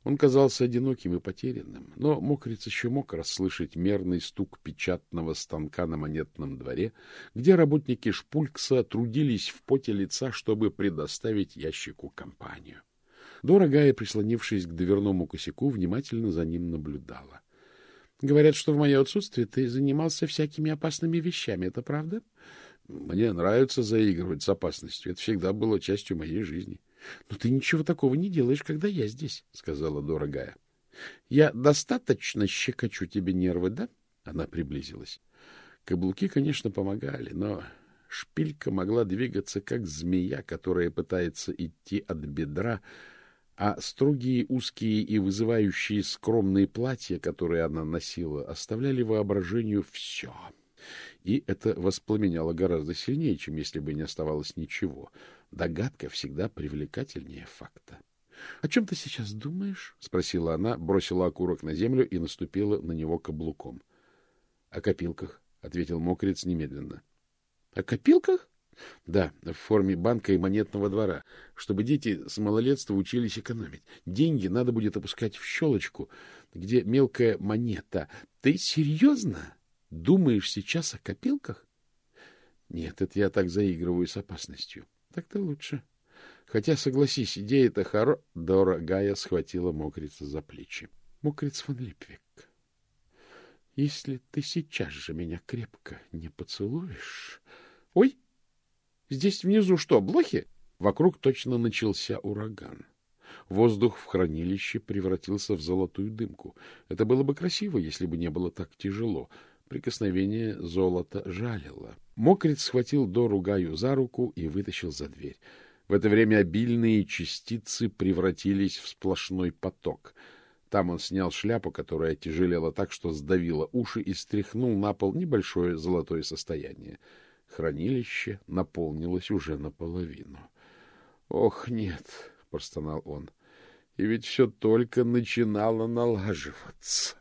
Speaker 1: Он казался одиноким и потерянным, но мокрец еще мог расслышать мерный стук печатного станка на монетном дворе, где работники Шпулькса трудились в поте лица, чтобы предоставить ящику компанию. Дорогая, прислонившись к дверному косяку, внимательно за ним наблюдала. — Говорят, что в мое отсутствие ты занимался всякими опасными вещами. Это правда? — Мне нравится заигрывать с опасностью. Это всегда было частью моей жизни. —— Но ты ничего такого не делаешь, когда я здесь, — сказала дорогая. — Я достаточно щекочу тебе нервы, да? Она приблизилась. Каблуки, конечно, помогали, но шпилька могла двигаться, как змея, которая пытается идти от бедра, а строгие, узкие и вызывающие скромные платья, которые она носила, оставляли воображению все. И это воспламеняло гораздо сильнее, чем если бы не оставалось ничего. Догадка всегда привлекательнее факта. — О чем ты сейчас думаешь? — спросила она, бросила окурок на землю и наступила на него каблуком. — О копилках, — ответил мокрец немедленно. — О копилках? — Да, в форме банка и монетного двора, чтобы дети с малолетства учились экономить. Деньги надо будет опускать в щелочку, где мелкая монета. Ты серьезно думаешь сейчас о копилках? — Нет, это я так заигрываю с опасностью. Так-то лучше. Хотя, согласись, идея-то хоро... Дорогая схватила мокрица за плечи. Мокриц фон Липвик, если ты сейчас же меня крепко не поцелуешь... Ой, здесь внизу что, блохи? Вокруг точно начался ураган. Воздух в хранилище превратился в золотую дымку. Это было бы красиво, если бы не было так тяжело. Прикосновение золота жалило. Мокрец схватил Дору Гаю за руку и вытащил за дверь. В это время обильные частицы превратились в сплошной поток. Там он снял шляпу, которая тяжелела так, что сдавила уши, и стряхнул на пол небольшое золотое состояние. Хранилище наполнилось уже наполовину. — Ох, нет, — простонал он, — и ведь все только начинало налаживаться.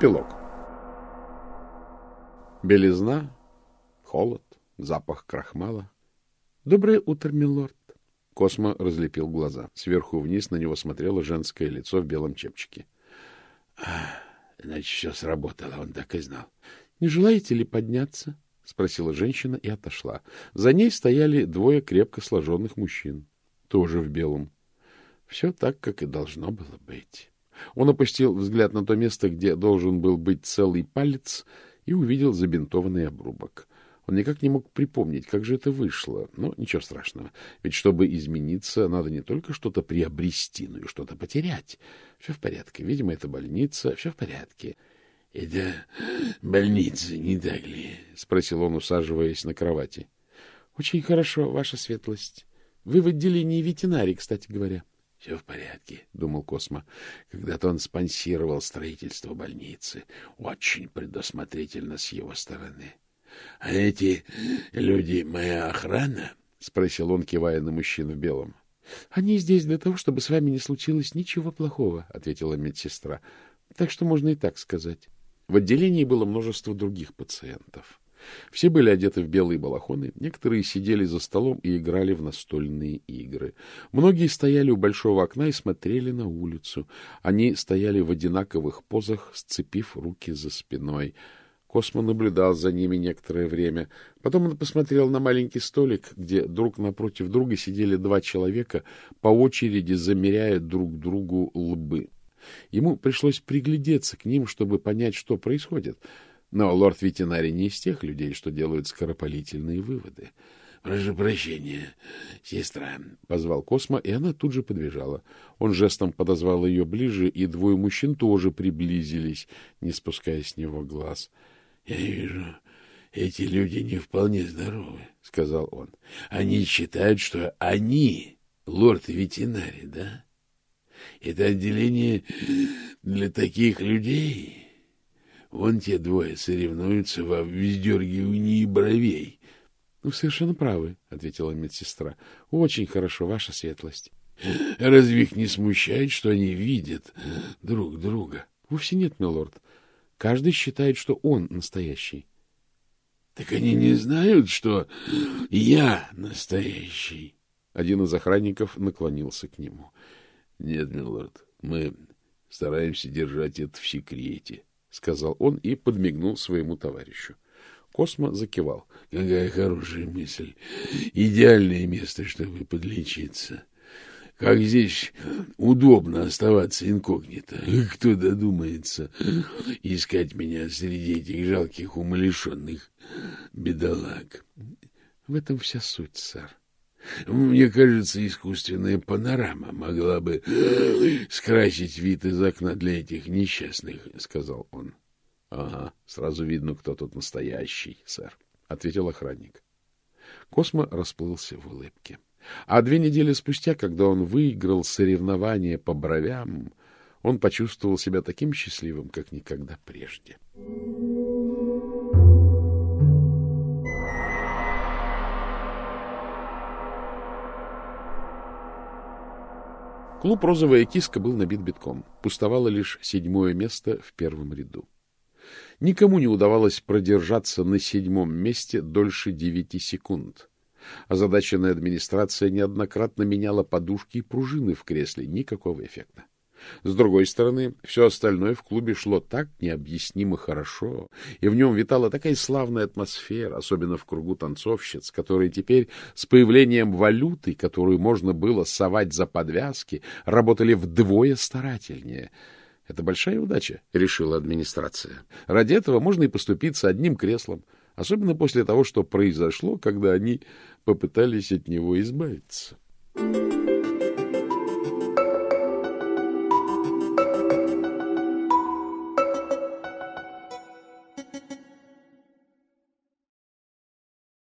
Speaker 1: Эпилог. Белизна, холод, запах крахмала. — Доброе утро, милорд. Космо разлепил глаза. Сверху вниз на него смотрело женское лицо в белом чепчике. — Значит, все сработало, он так и знал. — Не желаете ли подняться? — спросила женщина и отошла. За ней стояли двое крепко сложенных мужчин. тоже в белом. Все так, как и должно было быть. Он опустил взгляд на то место, где должен был быть целый палец, и увидел забинтованный обрубок. Он никак не мог припомнить, как же это вышло. Но ничего страшного. Ведь чтобы измениться, надо не только что-то приобрести, но и что-то потерять. Все в порядке. Видимо, это больница. Все в порядке. — Это больница, не так ли? — спросил он, усаживаясь на кровати. — Очень хорошо, ваша светлость. Вы в отделении ветеринарии, кстати говоря. — Все в порядке, — думал Космо. Когда-то он спонсировал строительство больницы. Очень предусмотрительно с его стороны. — А эти люди моя охрана? — спросил он, кивая на мужчину в белом. — Они здесь для того, чтобы с вами не случилось ничего плохого, — ответила медсестра. — Так что можно и так сказать. В отделении было множество других пациентов. Все были одеты в белые балахоны, некоторые сидели за столом и играли в настольные игры. Многие стояли у большого окна и смотрели на улицу. Они стояли в одинаковых позах, сцепив руки за спиной. Космо наблюдал за ними некоторое время. Потом он посмотрел на маленький столик, где друг напротив друга сидели два человека, по очереди замеряя друг другу лбы. Ему пришлось приглядеться к ним, чтобы понять, что происходит. Но лорд ветеринарий не из тех людей, что делают скоропалительные выводы. — Прошу прощения, сестра, — позвал Космо, и она тут же подбежала. Он жестом подозвал ее ближе, и двое мужчин тоже приблизились, не спуская с него глаз. — Я вижу, эти люди не вполне здоровы, — сказал он. — Они считают, что они лорд ветеринарий, да? Это отделение для таких людей. Вон те двое соревнуются во вздергивании бровей. — Ну, совершенно правы, — ответила медсестра. — Очень хорошо, ваша светлость. — Разве их не смущает, что они видят друг друга? — Вовсе нет, милорд. Каждый считает, что он настоящий. — Так они не знают, что я настоящий? Один из охранников наклонился к нему. —— Нет, милорд, мы стараемся держать это в секрете, — сказал он и подмигнул своему товарищу. Космо закивал. — Какая хорошая мысль. Идеальное место, чтобы подлечиться. Как здесь удобно оставаться инкогнито. Кто додумается искать меня среди этих жалких умалишенных бедолаг? — В этом вся суть, сэр. Мне кажется, искусственная панорама могла бы скрасить вид из окна для этих несчастных, — сказал он. — Ага, сразу видно, кто тут настоящий, сэр, — ответил охранник. Космо расплылся в улыбке. А две недели спустя, когда он выиграл соревнование по бровям, он почувствовал себя таким счастливым, как никогда прежде. Клуб «Розовая киска» был набит битком. Пустовало лишь седьмое место в первом ряду. Никому не удавалось продержаться на седьмом месте дольше девяти секунд. Озадаченная администрация неоднократно меняла подушки и пружины в кресле. Никакого эффекта. С другой стороны, все остальное в клубе шло так необъяснимо хорошо, и в нем витала такая славная атмосфера, особенно в кругу танцовщиц, которые теперь с появлением валюты, которую можно было совать за подвязки, работали вдвое старательнее. Это большая удача, решила администрация. Ради этого можно и поступиться одним креслом, особенно после того, что произошло, когда они попытались от него избавиться. Thank you.